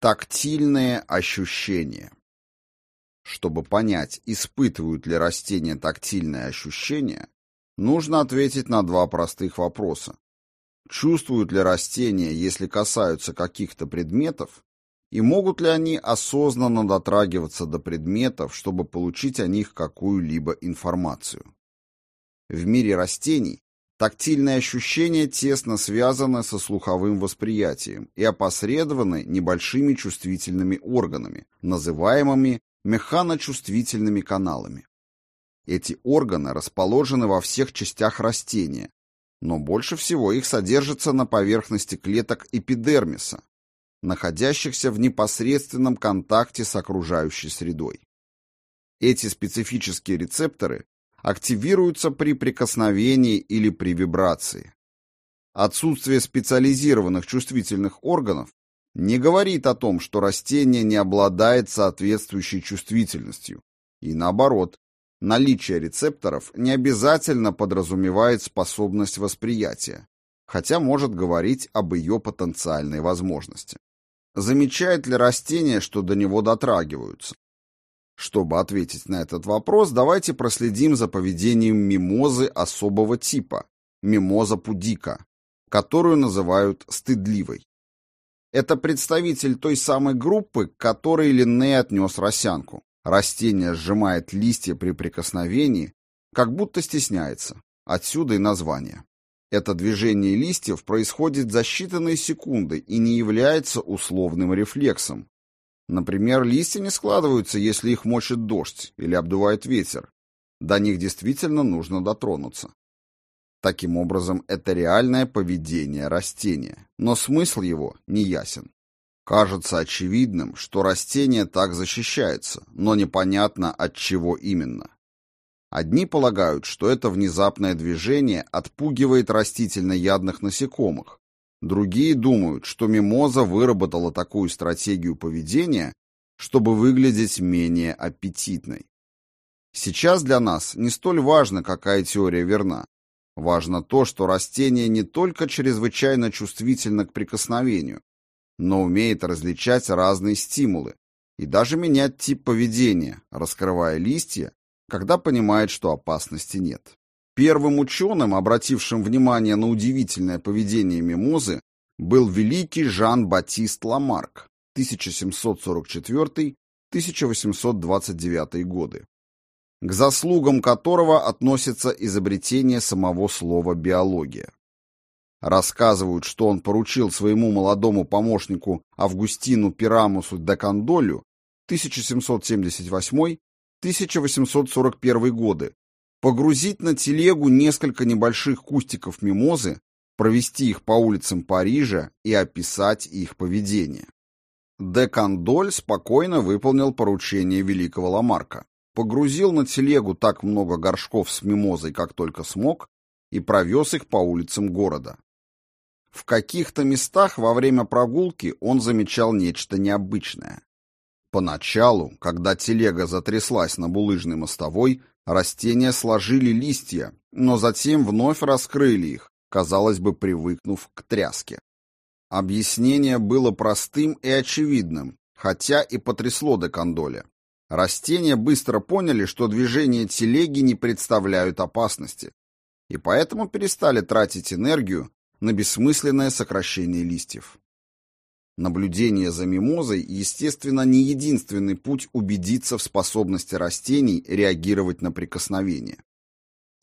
Тактильные ощущения чтобы понять, испытывают ли растения тактильные ощущения, нужно ответить на два простых вопроса. Чувствуют ли растения, если касаются каких-то предметов, и могут ли они осознанно дотрагиваться до предметов, чтобы получить о них какую-либо информацию? В мире растений тактильные ощущения тесно связаны со слуховым восприятием и опосредованы небольшими чувствительными органами, называемыми механочувствительными каналами. Эти органы расположены во всех частях растения, но больше всего их содержится на поверхности клеток эпидермиса, находящихся в непосредственном контакте с окружающей средой. Эти специфические рецепторы активируются при прикосновении или при вибрации. Отсутствие специализированных чувствительных органов не говорит о том, что растение не обладает соответствующей чувствительностью. И наоборот, Наличие рецепторов не обязательно подразумевает способность восприятия, хотя может говорить об ее потенциальной возможности. Замечает ли растение, что до него дотрагиваются? Чтобы ответить на этот вопрос, давайте проследим за поведением мимозы особого типа, мимоза пудика, которую называют стыдливой. Это представитель той самой группы, к которой Линней отнес росянку. Растение сжимает листья при прикосновении, как будто стесняется. Отсюда и название. Это движение листьев происходит за считанные секунды и не является условным рефлексом. Например, листья не складываются, если их мочит дождь или обдувает ветер. До них действительно нужно дотронуться. Таким образом, это реальное поведение растения, но смысл его не ясен. Кажется очевидным, что растение так защищается, но непонятно от чего именно. Одни полагают, что это внезапное движение отпугивает растительноядных насекомых. Другие думают, что мимоза выработала такую стратегию поведения, чтобы выглядеть менее аппетитной. Сейчас для нас не столь важно, какая теория верна. Важно то, что растение не только чрезвычайно чувствительно к прикосновению, но умеет различать разные стимулы и даже менять тип поведения, раскрывая листья, когда понимает, что опасности нет. Первым ученым, обратившим внимание на удивительное поведение мимозы, был великий Жан-Батист Ламарк 1744-1829 годы, к заслугам которого относится изобретение самого слова «биология». Рассказывают, что он поручил своему молодому помощнику Августину Пирамусу де Кандолю 1778-1841 годы погрузить на телегу несколько небольших кустиков мимозы, провести их по улицам Парижа и описать их поведение. Де Кандоль спокойно выполнил поручение великого Ламарка погрузил на телегу так много горшков с мимозой, как только смог, и провез их по улицам города. В каких-то местах во время прогулки он замечал нечто необычное. Поначалу, когда телега затряслась на булыжной мостовой, растения сложили листья, но затем вновь раскрыли их, казалось бы, привыкнув к тряске. Объяснение было простым и очевидным, хотя и потрясло Декандоля. Растения быстро поняли, что движения телеги не представляют опасности, и поэтому перестали тратить энергию на бессмысленное сокращение листьев. Наблюдение за мимозой, естественно, не единственный путь убедиться в способности растений реагировать на прикосновение.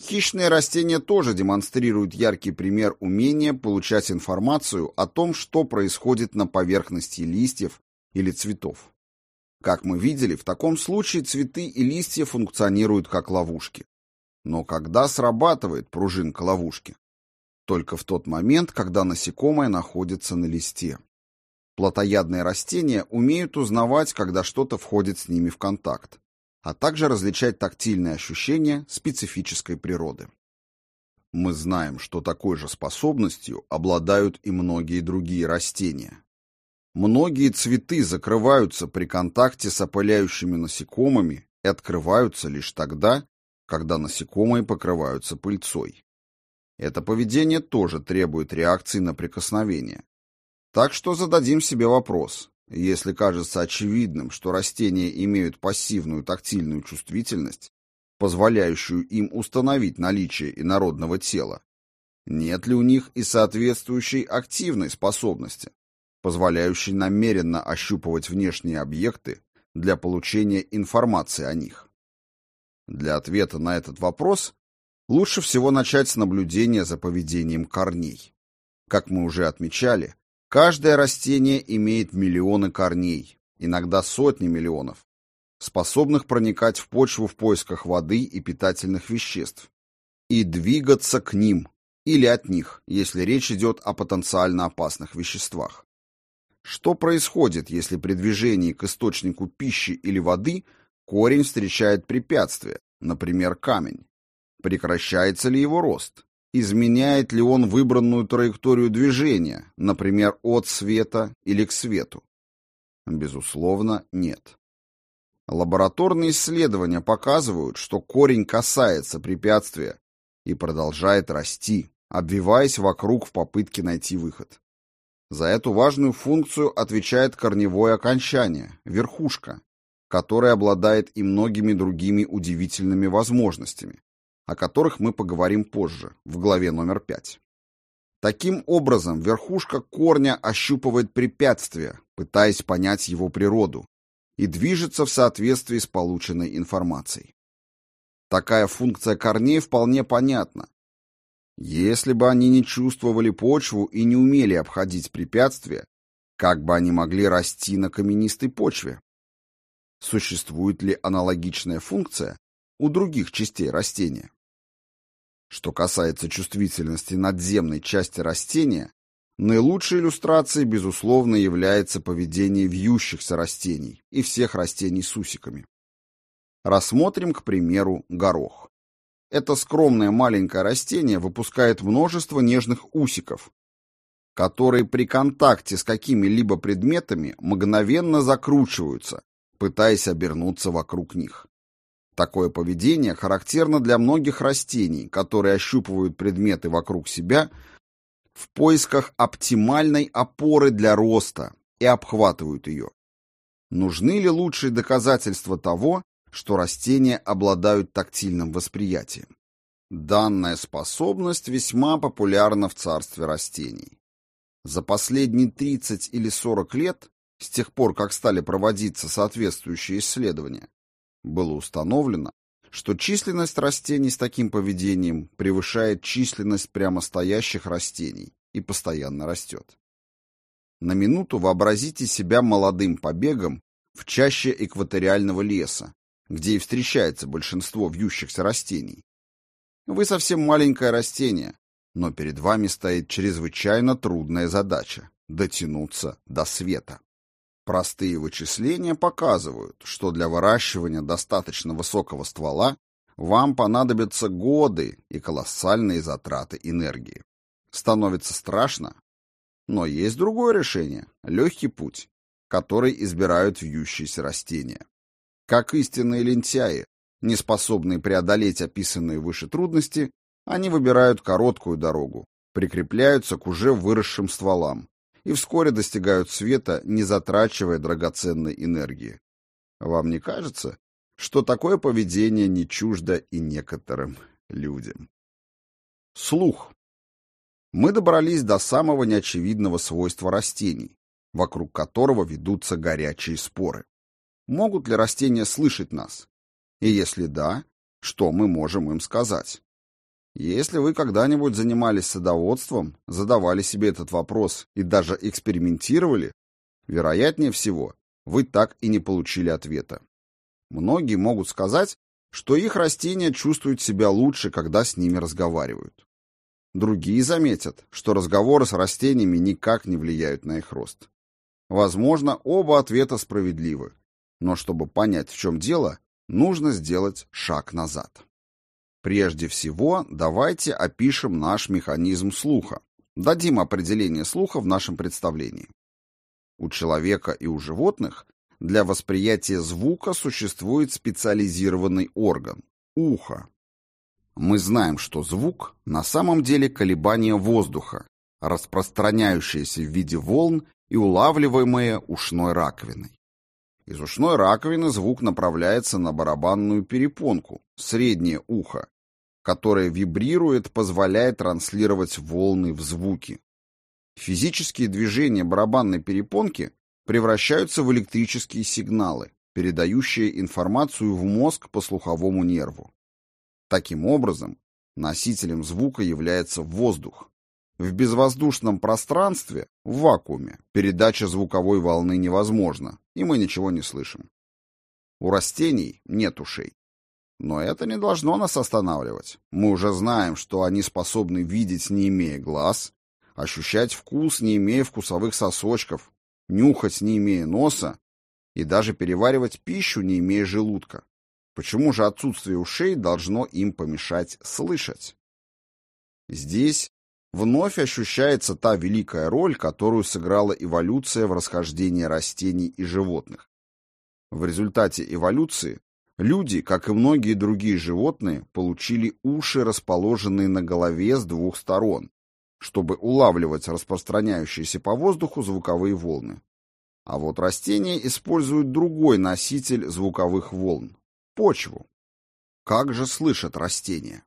Хищные растения тоже демонстрируют яркий пример умения получать информацию о том, что происходит на поверхности листьев или цветов. Как мы видели, в таком случае цветы и листья функционируют как ловушки. Но когда срабатывает пружинка ловушки? Только в тот момент, когда насекомое находится на листе. Плотоядные растения умеют узнавать, когда что-то входит с ними в контакт, а также различать тактильные ощущения специфической природы. Мы знаем, что такой же способностью обладают и многие другие растения. Многие цветы закрываются при контакте с опыляющими насекомыми и открываются лишь тогда, когда насекомые покрываются пыльцой. Это поведение тоже требует реакции на прикосновение. Так что зададим себе вопрос. Если кажется очевидным, что растения имеют пассивную тактильную чувствительность, позволяющую им установить наличие инородного тела, нет ли у них и соответствующей активной способности, позволяющий намеренно ощупывать внешние объекты для получения информации о них. Для ответа на этот вопрос лучше всего начать с наблюдения за поведением корней. Как мы уже отмечали, каждое растение имеет миллионы корней, иногда сотни миллионов, способных проникать в почву в поисках воды и питательных веществ, и двигаться к ним или от них, если речь идет о потенциально опасных веществах. Что происходит, если при движении к источнику пищи или воды корень встречает препятствие, например, камень? Прекращается ли его рост? Изменяет ли он выбранную траекторию движения, например, от света или к свету? Безусловно, нет. Лабораторные исследования показывают, что корень касается препятствия и продолжает расти, обвиваясь вокруг в попытке найти выход. За эту важную функцию отвечает корневое окончание, верхушка, которая обладает и многими другими удивительными возможностями, о которых мы поговорим позже, в главе номер 5. Таким образом, верхушка корня ощупывает препятствие, пытаясь понять его природу, и движется в соответствии с полученной информацией. Такая функция корней вполне понятна. Если бы они не чувствовали почву и не умели обходить препятствия, как бы они могли расти на каменистой почве? Существует ли аналогичная функция у других частей растения? Что касается чувствительности надземной части растения, наилучшей иллюстрацией, безусловно, является поведение вьющихся растений и всех растений с усиками. Рассмотрим, к примеру, горох. Это скромное маленькое растение выпускает множество нежных усиков, которые при контакте с какими-либо предметами мгновенно закручиваются, пытаясь обернуться вокруг них. Такое поведение характерно для многих растений, которые ощупывают предметы вокруг себя в поисках оптимальной опоры для роста и обхватывают ее. Нужны ли лучшие доказательства того, что растения обладают тактильным восприятием? Данная способность весьма популярна в царстве растений. За последние 30 или 40 лет, с тех пор, как стали проводиться соответствующие исследования, было установлено, что численность растений с таким поведением превышает численность прямостоящих растений и постоянно растет. На минуту вообразите себя молодым побегом в чаще экваториального леса, где и встречается большинство вьющихся растений. Вы совсем маленькое растение, но перед вами стоит чрезвычайно трудная задача – дотянуться до света. Простые вычисления показывают, что для выращивания достаточно высокого ствола вам понадобятся годы и колоссальные затраты энергии. Становится страшно, но есть другое решение – легкий путь, который избирают вьющиеся растения. Как истинные лентяи, не способные преодолеть описанные выше трудности, они выбирают короткую дорогу, прикрепляются к уже выросшим стволам, и вскоре достигают света, не затрачивая драгоценной энергии. Вам не кажется, что такое поведение не чуждо и некоторым людям? Слух. Мы добрались до самого неочевидного свойства растений, вокруг которого ведутся горячие споры. Могут ли растения слышать нас? И если да, что мы можем им сказать? Если вы когда-нибудь занимались садоводством, задавали себе этот вопрос и даже экспериментировали, вероятнее всего, вы так и не получили ответа. Многие могут сказать, что их растения чувствуют себя лучше, когда с ними разговаривают. Другие заметят, что разговоры с растениями никак не влияют на их рост. Возможно, оба ответа справедливы, но чтобы понять, в чем дело, нужно сделать шаг назад. Прежде всего, давайте опишем наш механизм слуха. Дадим определение слуха в нашем представлении. У человека и у животных для восприятия звука существует специализированный орган – ухо. Мы знаем, что звук на самом деле колебание воздуха, распространяющееся в виде волн и улавливаемое ушной раковиной. Из ушной раковины звук направляется на барабанную перепонку, среднее ухо, которое вибрирует, позволяя транслировать волны в звуки. Физические движения барабанной перепонки превращаются в электрические сигналы, передающие информацию в мозг по слуховому нерву. Таким образом, носителем звука является воздух. В безвоздушном пространстве, в вакууме, передача звуковой волны невозможна, и мы ничего не слышим. У растений нет ушей. Но это не должно нас останавливать. Мы уже знаем, что они способны видеть, не имея глаз, ощущать вкус, не имея вкусовых сосочков, нюхать, не имея носа, и даже переваривать пищу, не имея желудка. Почему же отсутствие ушей должно им помешать слышать? Здесь вновь ощущается та великая роль, которую сыграла эволюция в расхождении растений и животных. В результате эволюции люди, как и многие другие животные, получили уши, расположенные на голове с двух сторон, чтобы улавливать распространяющиеся по воздуху звуковые волны. А вот растения используют другой носитель звуковых волн – почву. Как же слышат растения?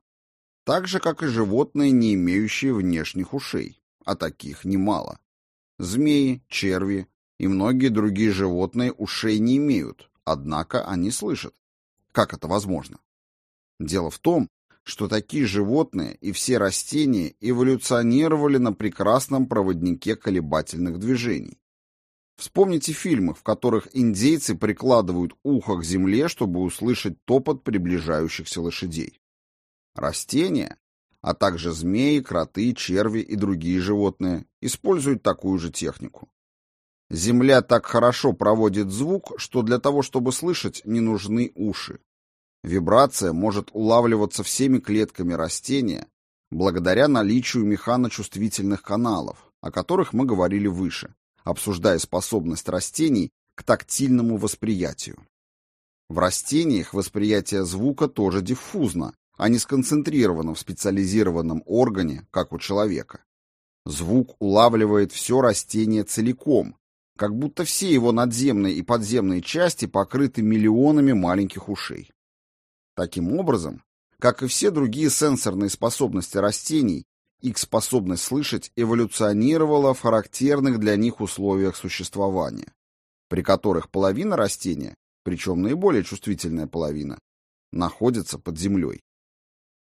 Так же, как и животные, не имеющие внешних ушей, а таких немало. Змеи, черви и многие другие животные ушей не имеют, однако они слышат. Как это возможно? Дело в том, что такие животные и все растения эволюционировали на прекрасном проводнике колебательных движений. Вспомните фильмы, в которых индейцы прикладывают ухо к земле, чтобы услышать топот приближающихся лошадей. Растения, а также змеи, кроты, черви и другие животные используют такую же технику. Земля так хорошо проводит звук, что для того, чтобы слышать, не нужны уши. Вибрация может улавливаться всеми клетками растения благодаря наличию механочувствительных каналов, о которых мы говорили выше, обсуждая способность растений к тактильному восприятию. В растениях восприятие звука тоже диффузно, а не сконцентрировано в специализированном органе, как у человека. Звук улавливает все растение целиком, как будто все его надземные и подземные части покрыты миллионами маленьких ушей. Таким образом, как и все другие сенсорные способности растений, их способность слышать эволюционировала в характерных для них условиях существования, при которых половина растения, причем наиболее чувствительная половина, находится под землей.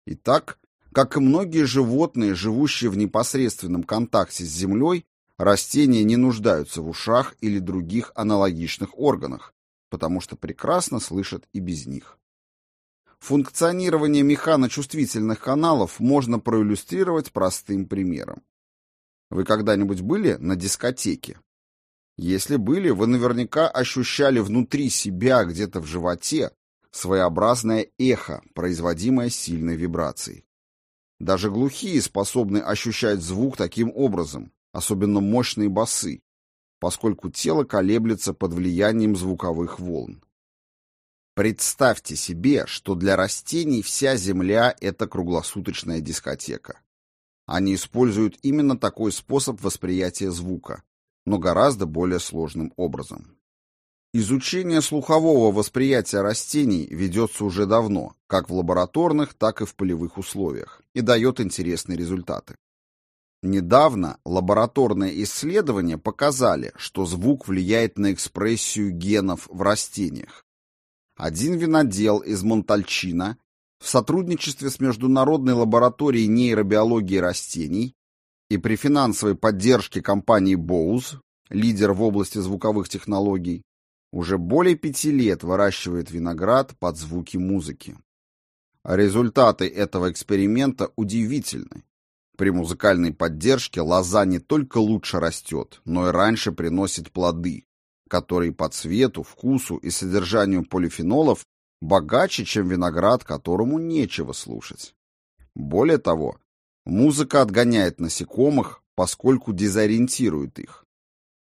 Итак, как и многие животные, живущие в непосредственном контакте с землей, растения не нуждаются в ушах или других аналогичных органах, потому что прекрасно слышат и без них. Функционирование механочувствительных каналов можно проиллюстрировать простым примером. Вы когда-нибудь были на дискотеке? Если были, вы наверняка ощущали внутри себя, где-то в животе, своеобразное эхо, производимое сильной вибрацией. Даже глухие способны ощущать звук таким образом, особенно мощные басы, поскольку тело колеблется под влиянием звуковых волн. Представьте себе, что для растений вся Земля – это круглосуточная дискотека. Они используют именно такой способ восприятия звука, но гораздо более сложным образом. Изучение слухового восприятия растений ведется уже давно, как в лабораторных, так и в полевых условиях, и дает интересные результаты. Недавно лабораторные исследования показали, что звук влияет на экспрессию генов в растениях, один винодел из Монтальчина в сотрудничестве с Международной лабораторией нейробиологии растений и при финансовой поддержке компании Bose, лидер в области звуковых технологий, уже более пяти лет выращивает виноград под звуки музыки. Результаты этого эксперимента удивительны. При музыкальной поддержке лоза не только лучше растет, но и раньше приносит плоды, который по цвету, вкусу и содержанию полифенолов богаче, чем виноград, которому нечего слушать. Более того, музыка отгоняет насекомых, поскольку дезориентирует их.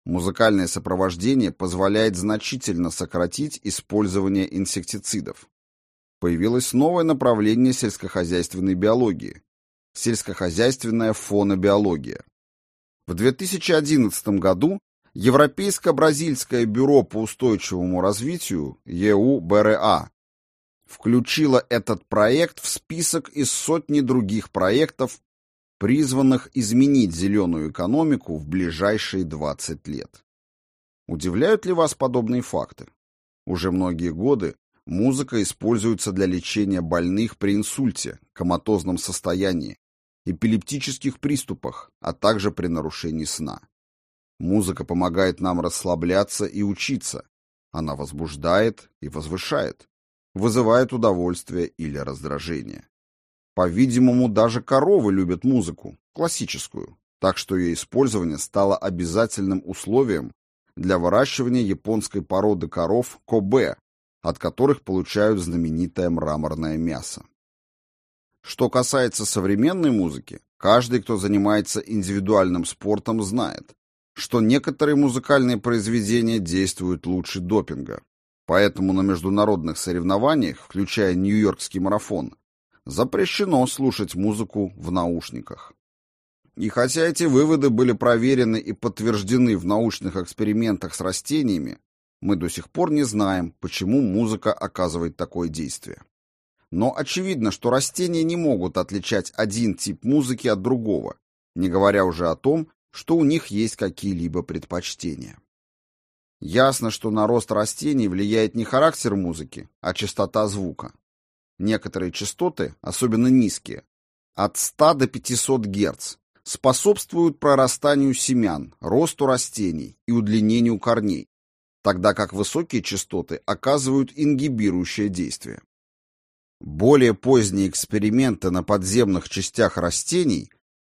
Музыкальное сопровождение позволяет значительно сократить использование инсектицидов. Появилось новое направление сельскохозяйственной биологии – сельскохозяйственная фонобиология. В 2011 году Европейско-бразильское бюро по устойчивому развитию ЕУ-БРА включило этот проект в список из сотни других проектов, призванных изменить зеленую экономику в ближайшие 20 лет. Удивляют ли вас подобные факты? Уже многие годы музыка используется для лечения больных при инсульте, коматозном состоянии, эпилептических приступах, а также при нарушении сна. Музыка помогает нам расслабляться и учиться. Она возбуждает и возвышает, вызывает удовольствие или раздражение. По-видимому, даже коровы любят музыку, классическую, так что ее использование стало обязательным условием для выращивания японской породы коров Кобе, от которых получают знаменитое мраморное мясо. Что касается современной музыки, каждый, кто занимается индивидуальным спортом, знает, что некоторые музыкальные произведения действуют лучше допинга. Поэтому на международных соревнованиях, включая Нью-Йоркский марафон, запрещено слушать музыку в наушниках. И хотя эти выводы были проверены и подтверждены в научных экспериментах с растениями, мы до сих пор не знаем, почему музыка оказывает такое действие. Но очевидно, что растения не могут отличать один тип музыки от другого, не говоря уже о том, что у них есть какие-либо предпочтения. Ясно, что на рост растений влияет не характер музыки, а частота звука. Некоторые частоты, особенно низкие, от 100 до 500 Гц, способствуют прорастанию семян, росту растений и удлинению корней, тогда как высокие частоты оказывают ингибирующее действие. Более поздние эксперименты на подземных частях растений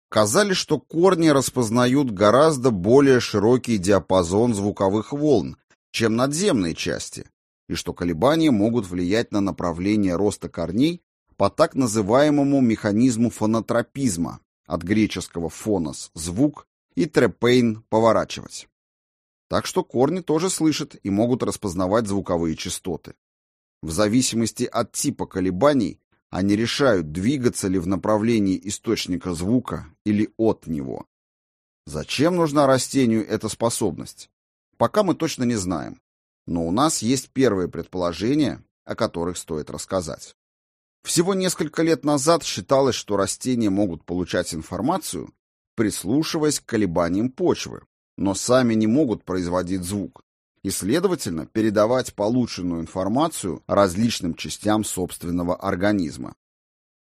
казали, что корни распознают гораздо более широкий диапазон звуковых волн, чем надземные части, и что колебания могут влиять на направление роста корней по так называемому механизму фонотропизма, от греческого «фонос» — звук и «трепейн» — поворачивать. Так что корни тоже слышат и могут распознавать звуковые частоты. В зависимости от типа колебаний они решают, двигаться ли в направлении источника звука или от него. Зачем нужна растению эта способность? Пока мы точно не знаем. Но у нас есть первые предположения, о которых стоит рассказать. Всего несколько лет назад считалось, что растения могут получать информацию, прислушиваясь к колебаниям почвы, но сами не могут производить звук и, следовательно, передавать полученную информацию различным частям собственного организма.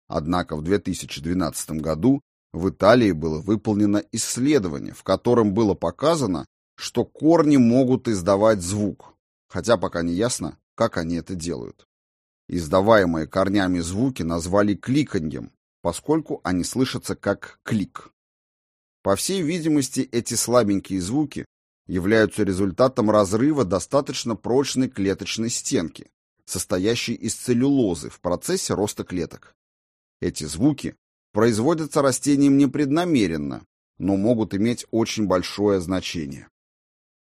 Однако в 2012 году в Италии было выполнено исследование, в котором было показано, что корни могут издавать звук, хотя пока не ясно, как они это делают. Издаваемые корнями звуки назвали кликаньем, поскольку они слышатся как клик. По всей видимости, эти слабенькие звуки являются результатом разрыва достаточно прочной клеточной стенки, состоящей из целлюлозы в процессе роста клеток. Эти звуки производятся растением непреднамеренно, но могут иметь очень большое значение.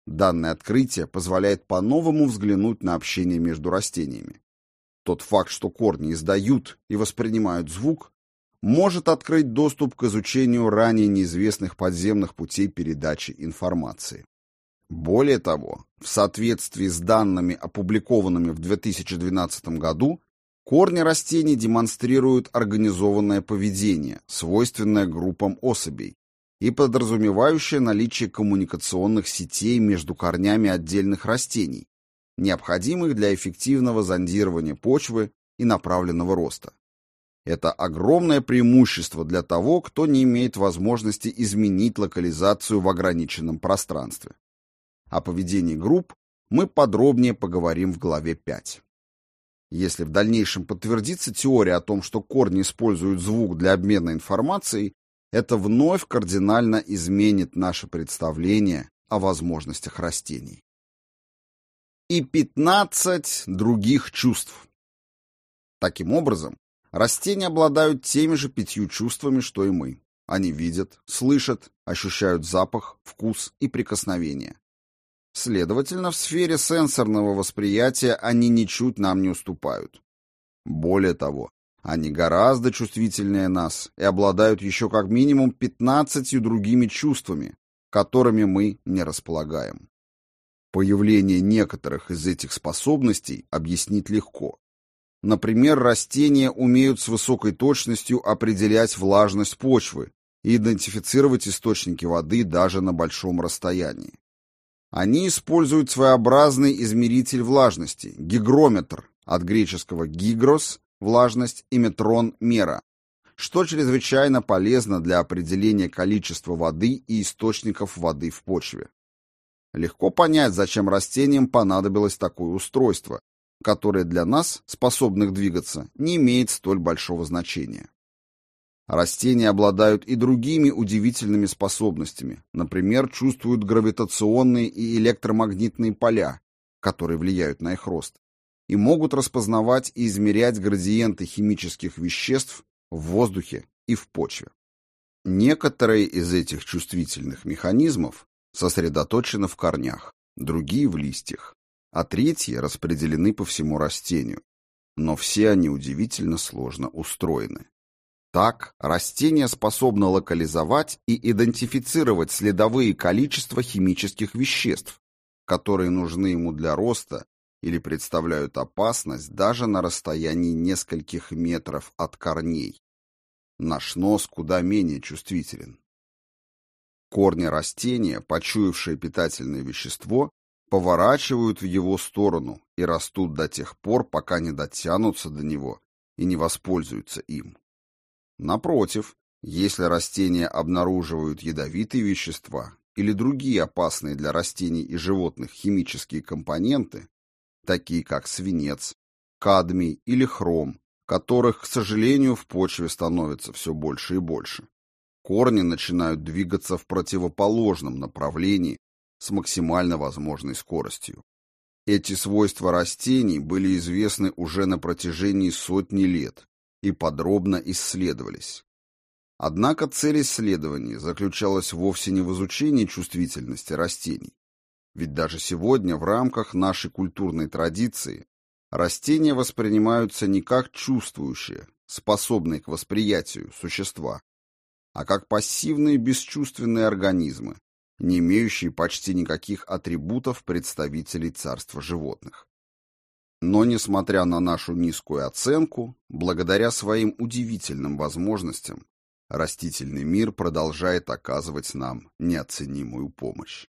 Данное открытие позволяет по-новому взглянуть на общение между растениями. Тот факт, что корни издают и воспринимают звук, может открыть доступ к изучению ранее неизвестных подземных путей передачи информации. Более того, в соответствии с данными, опубликованными в 2012 году, корни растений демонстрируют организованное поведение, свойственное группам особей, и подразумевающее наличие коммуникационных сетей между корнями отдельных растений, необходимых для эффективного зондирования почвы и направленного роста. Это огромное преимущество для того, кто не имеет возможности изменить локализацию в ограниченном пространстве. О поведении групп мы подробнее поговорим в главе 5. Если в дальнейшем подтвердится теория о том, что корни используют звук для обмена информацией, это вновь кардинально изменит наше представление о возможностях растений. И 15 других чувств. Таким образом, растения обладают теми же пятью чувствами, что и мы. Они видят, слышат, ощущают запах, вкус и прикосновение. Следовательно, в сфере сенсорного восприятия они ничуть нам не уступают. Более того, они гораздо чувствительнее нас и обладают еще как минимум 15 другими чувствами, которыми мы не располагаем. Появление некоторых из этих способностей объяснить легко. Например, растения умеют с высокой точностью определять влажность почвы и идентифицировать источники воды даже на большом расстоянии. Они используют своеобразный измеритель влажности, гигрометр, от греческого «гигрос» – влажность и «метрон» – мера, что чрезвычайно полезно для определения количества воды и источников воды в почве. Легко понять, зачем растениям понадобилось такое устройство, которое для нас, способных двигаться, не имеет столь большого значения. Растения обладают и другими удивительными способностями, например, чувствуют гравитационные и электромагнитные поля, которые влияют на их рост, и могут распознавать и измерять градиенты химических веществ в воздухе и в почве. Некоторые из этих чувствительных механизмов сосредоточены в корнях, другие в листьях. а третьи распределены по всему растению. Но все они удивительно сложно устроены. Так, растение способно локализовать и идентифицировать следовые количества химических веществ, которые нужны ему для роста или представляют опасность даже на расстоянии нескольких метров от корней. Наш нос куда менее чувствителен. Корни растения, почуявшие питательное вещество, поворачивают в его сторону и растут до тех пор, пока не дотянутся до него и не воспользуются им. Напротив, если растения обнаруживают ядовитые вещества или другие опасные для растений и животных химические компоненты, такие как свинец, кадмий или хром, которых, к сожалению, в почве становится все больше и больше, корни начинают двигаться в противоположном направлении с максимально возможной скоростью. Эти свойства растений были известны уже на протяжении сотни лет и подробно исследовались. Однако цель исследований заключалась вовсе не в изучении чувствительности растений. Ведь даже сегодня в рамках нашей культурной традиции растения воспринимаются не как чувствующие, способные к восприятию существа, а как пассивные бесчувственные организмы, не имеющие почти никаких атрибутов представителей царства животных. Но, несмотря на нашу низкую оценку, благодаря своим удивительным возможностям, растительный мир продолжает оказывать нам неоценимую помощь.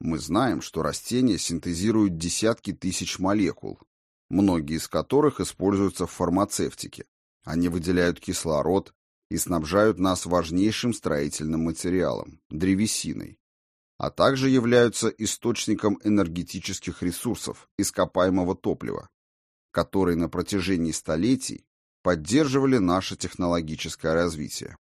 Мы знаем, что растения синтезируют десятки тысяч молекул, многие из которых используются в фармацевтике. Они выделяют кислород, и снабжают нас важнейшим строительным материалом – древесиной, а также являются источником энергетических ресурсов ископаемого топлива, которые на протяжении столетий поддерживали наше технологическое развитие.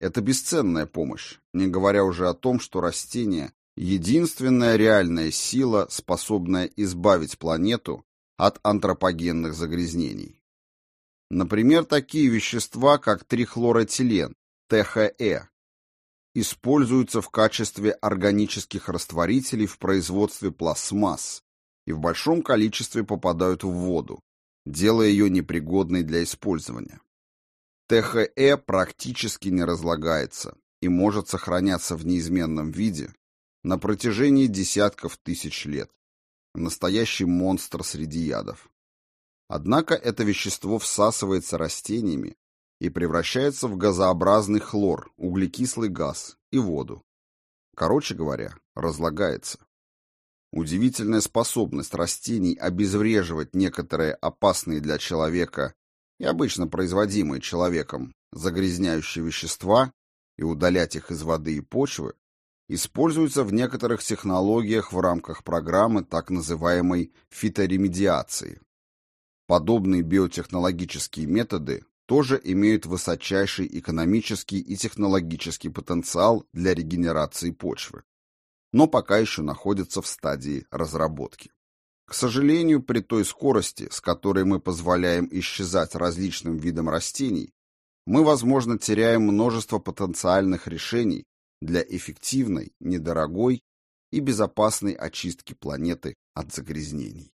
Это бесценная помощь, не говоря уже о том, что растения – единственная реальная сила, способная избавить планету от антропогенных загрязнений. Например, такие вещества, как трихлороэтилен, ТХЭ, используются в качестве органических растворителей в производстве пластмасс и в большом количестве попадают в воду, делая ее непригодной для использования. ТХЭ практически не разлагается и может сохраняться в неизменном виде на протяжении десятков тысяч лет. Настоящий монстр среди ядов. Однако это вещество всасывается растениями и превращается в газообразный хлор, углекислый газ и воду. Короче говоря, разлагается. Удивительная способность растений обезвреживать некоторые опасные для человека и обычно производимые человеком загрязняющие вещества и удалять их из воды и почвы используется в некоторых технологиях в рамках программы так называемой фиторемедиации. Подобные биотехнологические методы тоже имеют высочайший экономический и технологический потенциал для регенерации почвы, но пока еще находятся в стадии разработки. К сожалению, при той скорости, с которой мы позволяем исчезать различным видам растений, мы, возможно, теряем множество потенциальных решений для эффективной, недорогой и безопасной очистки планеты от загрязнений.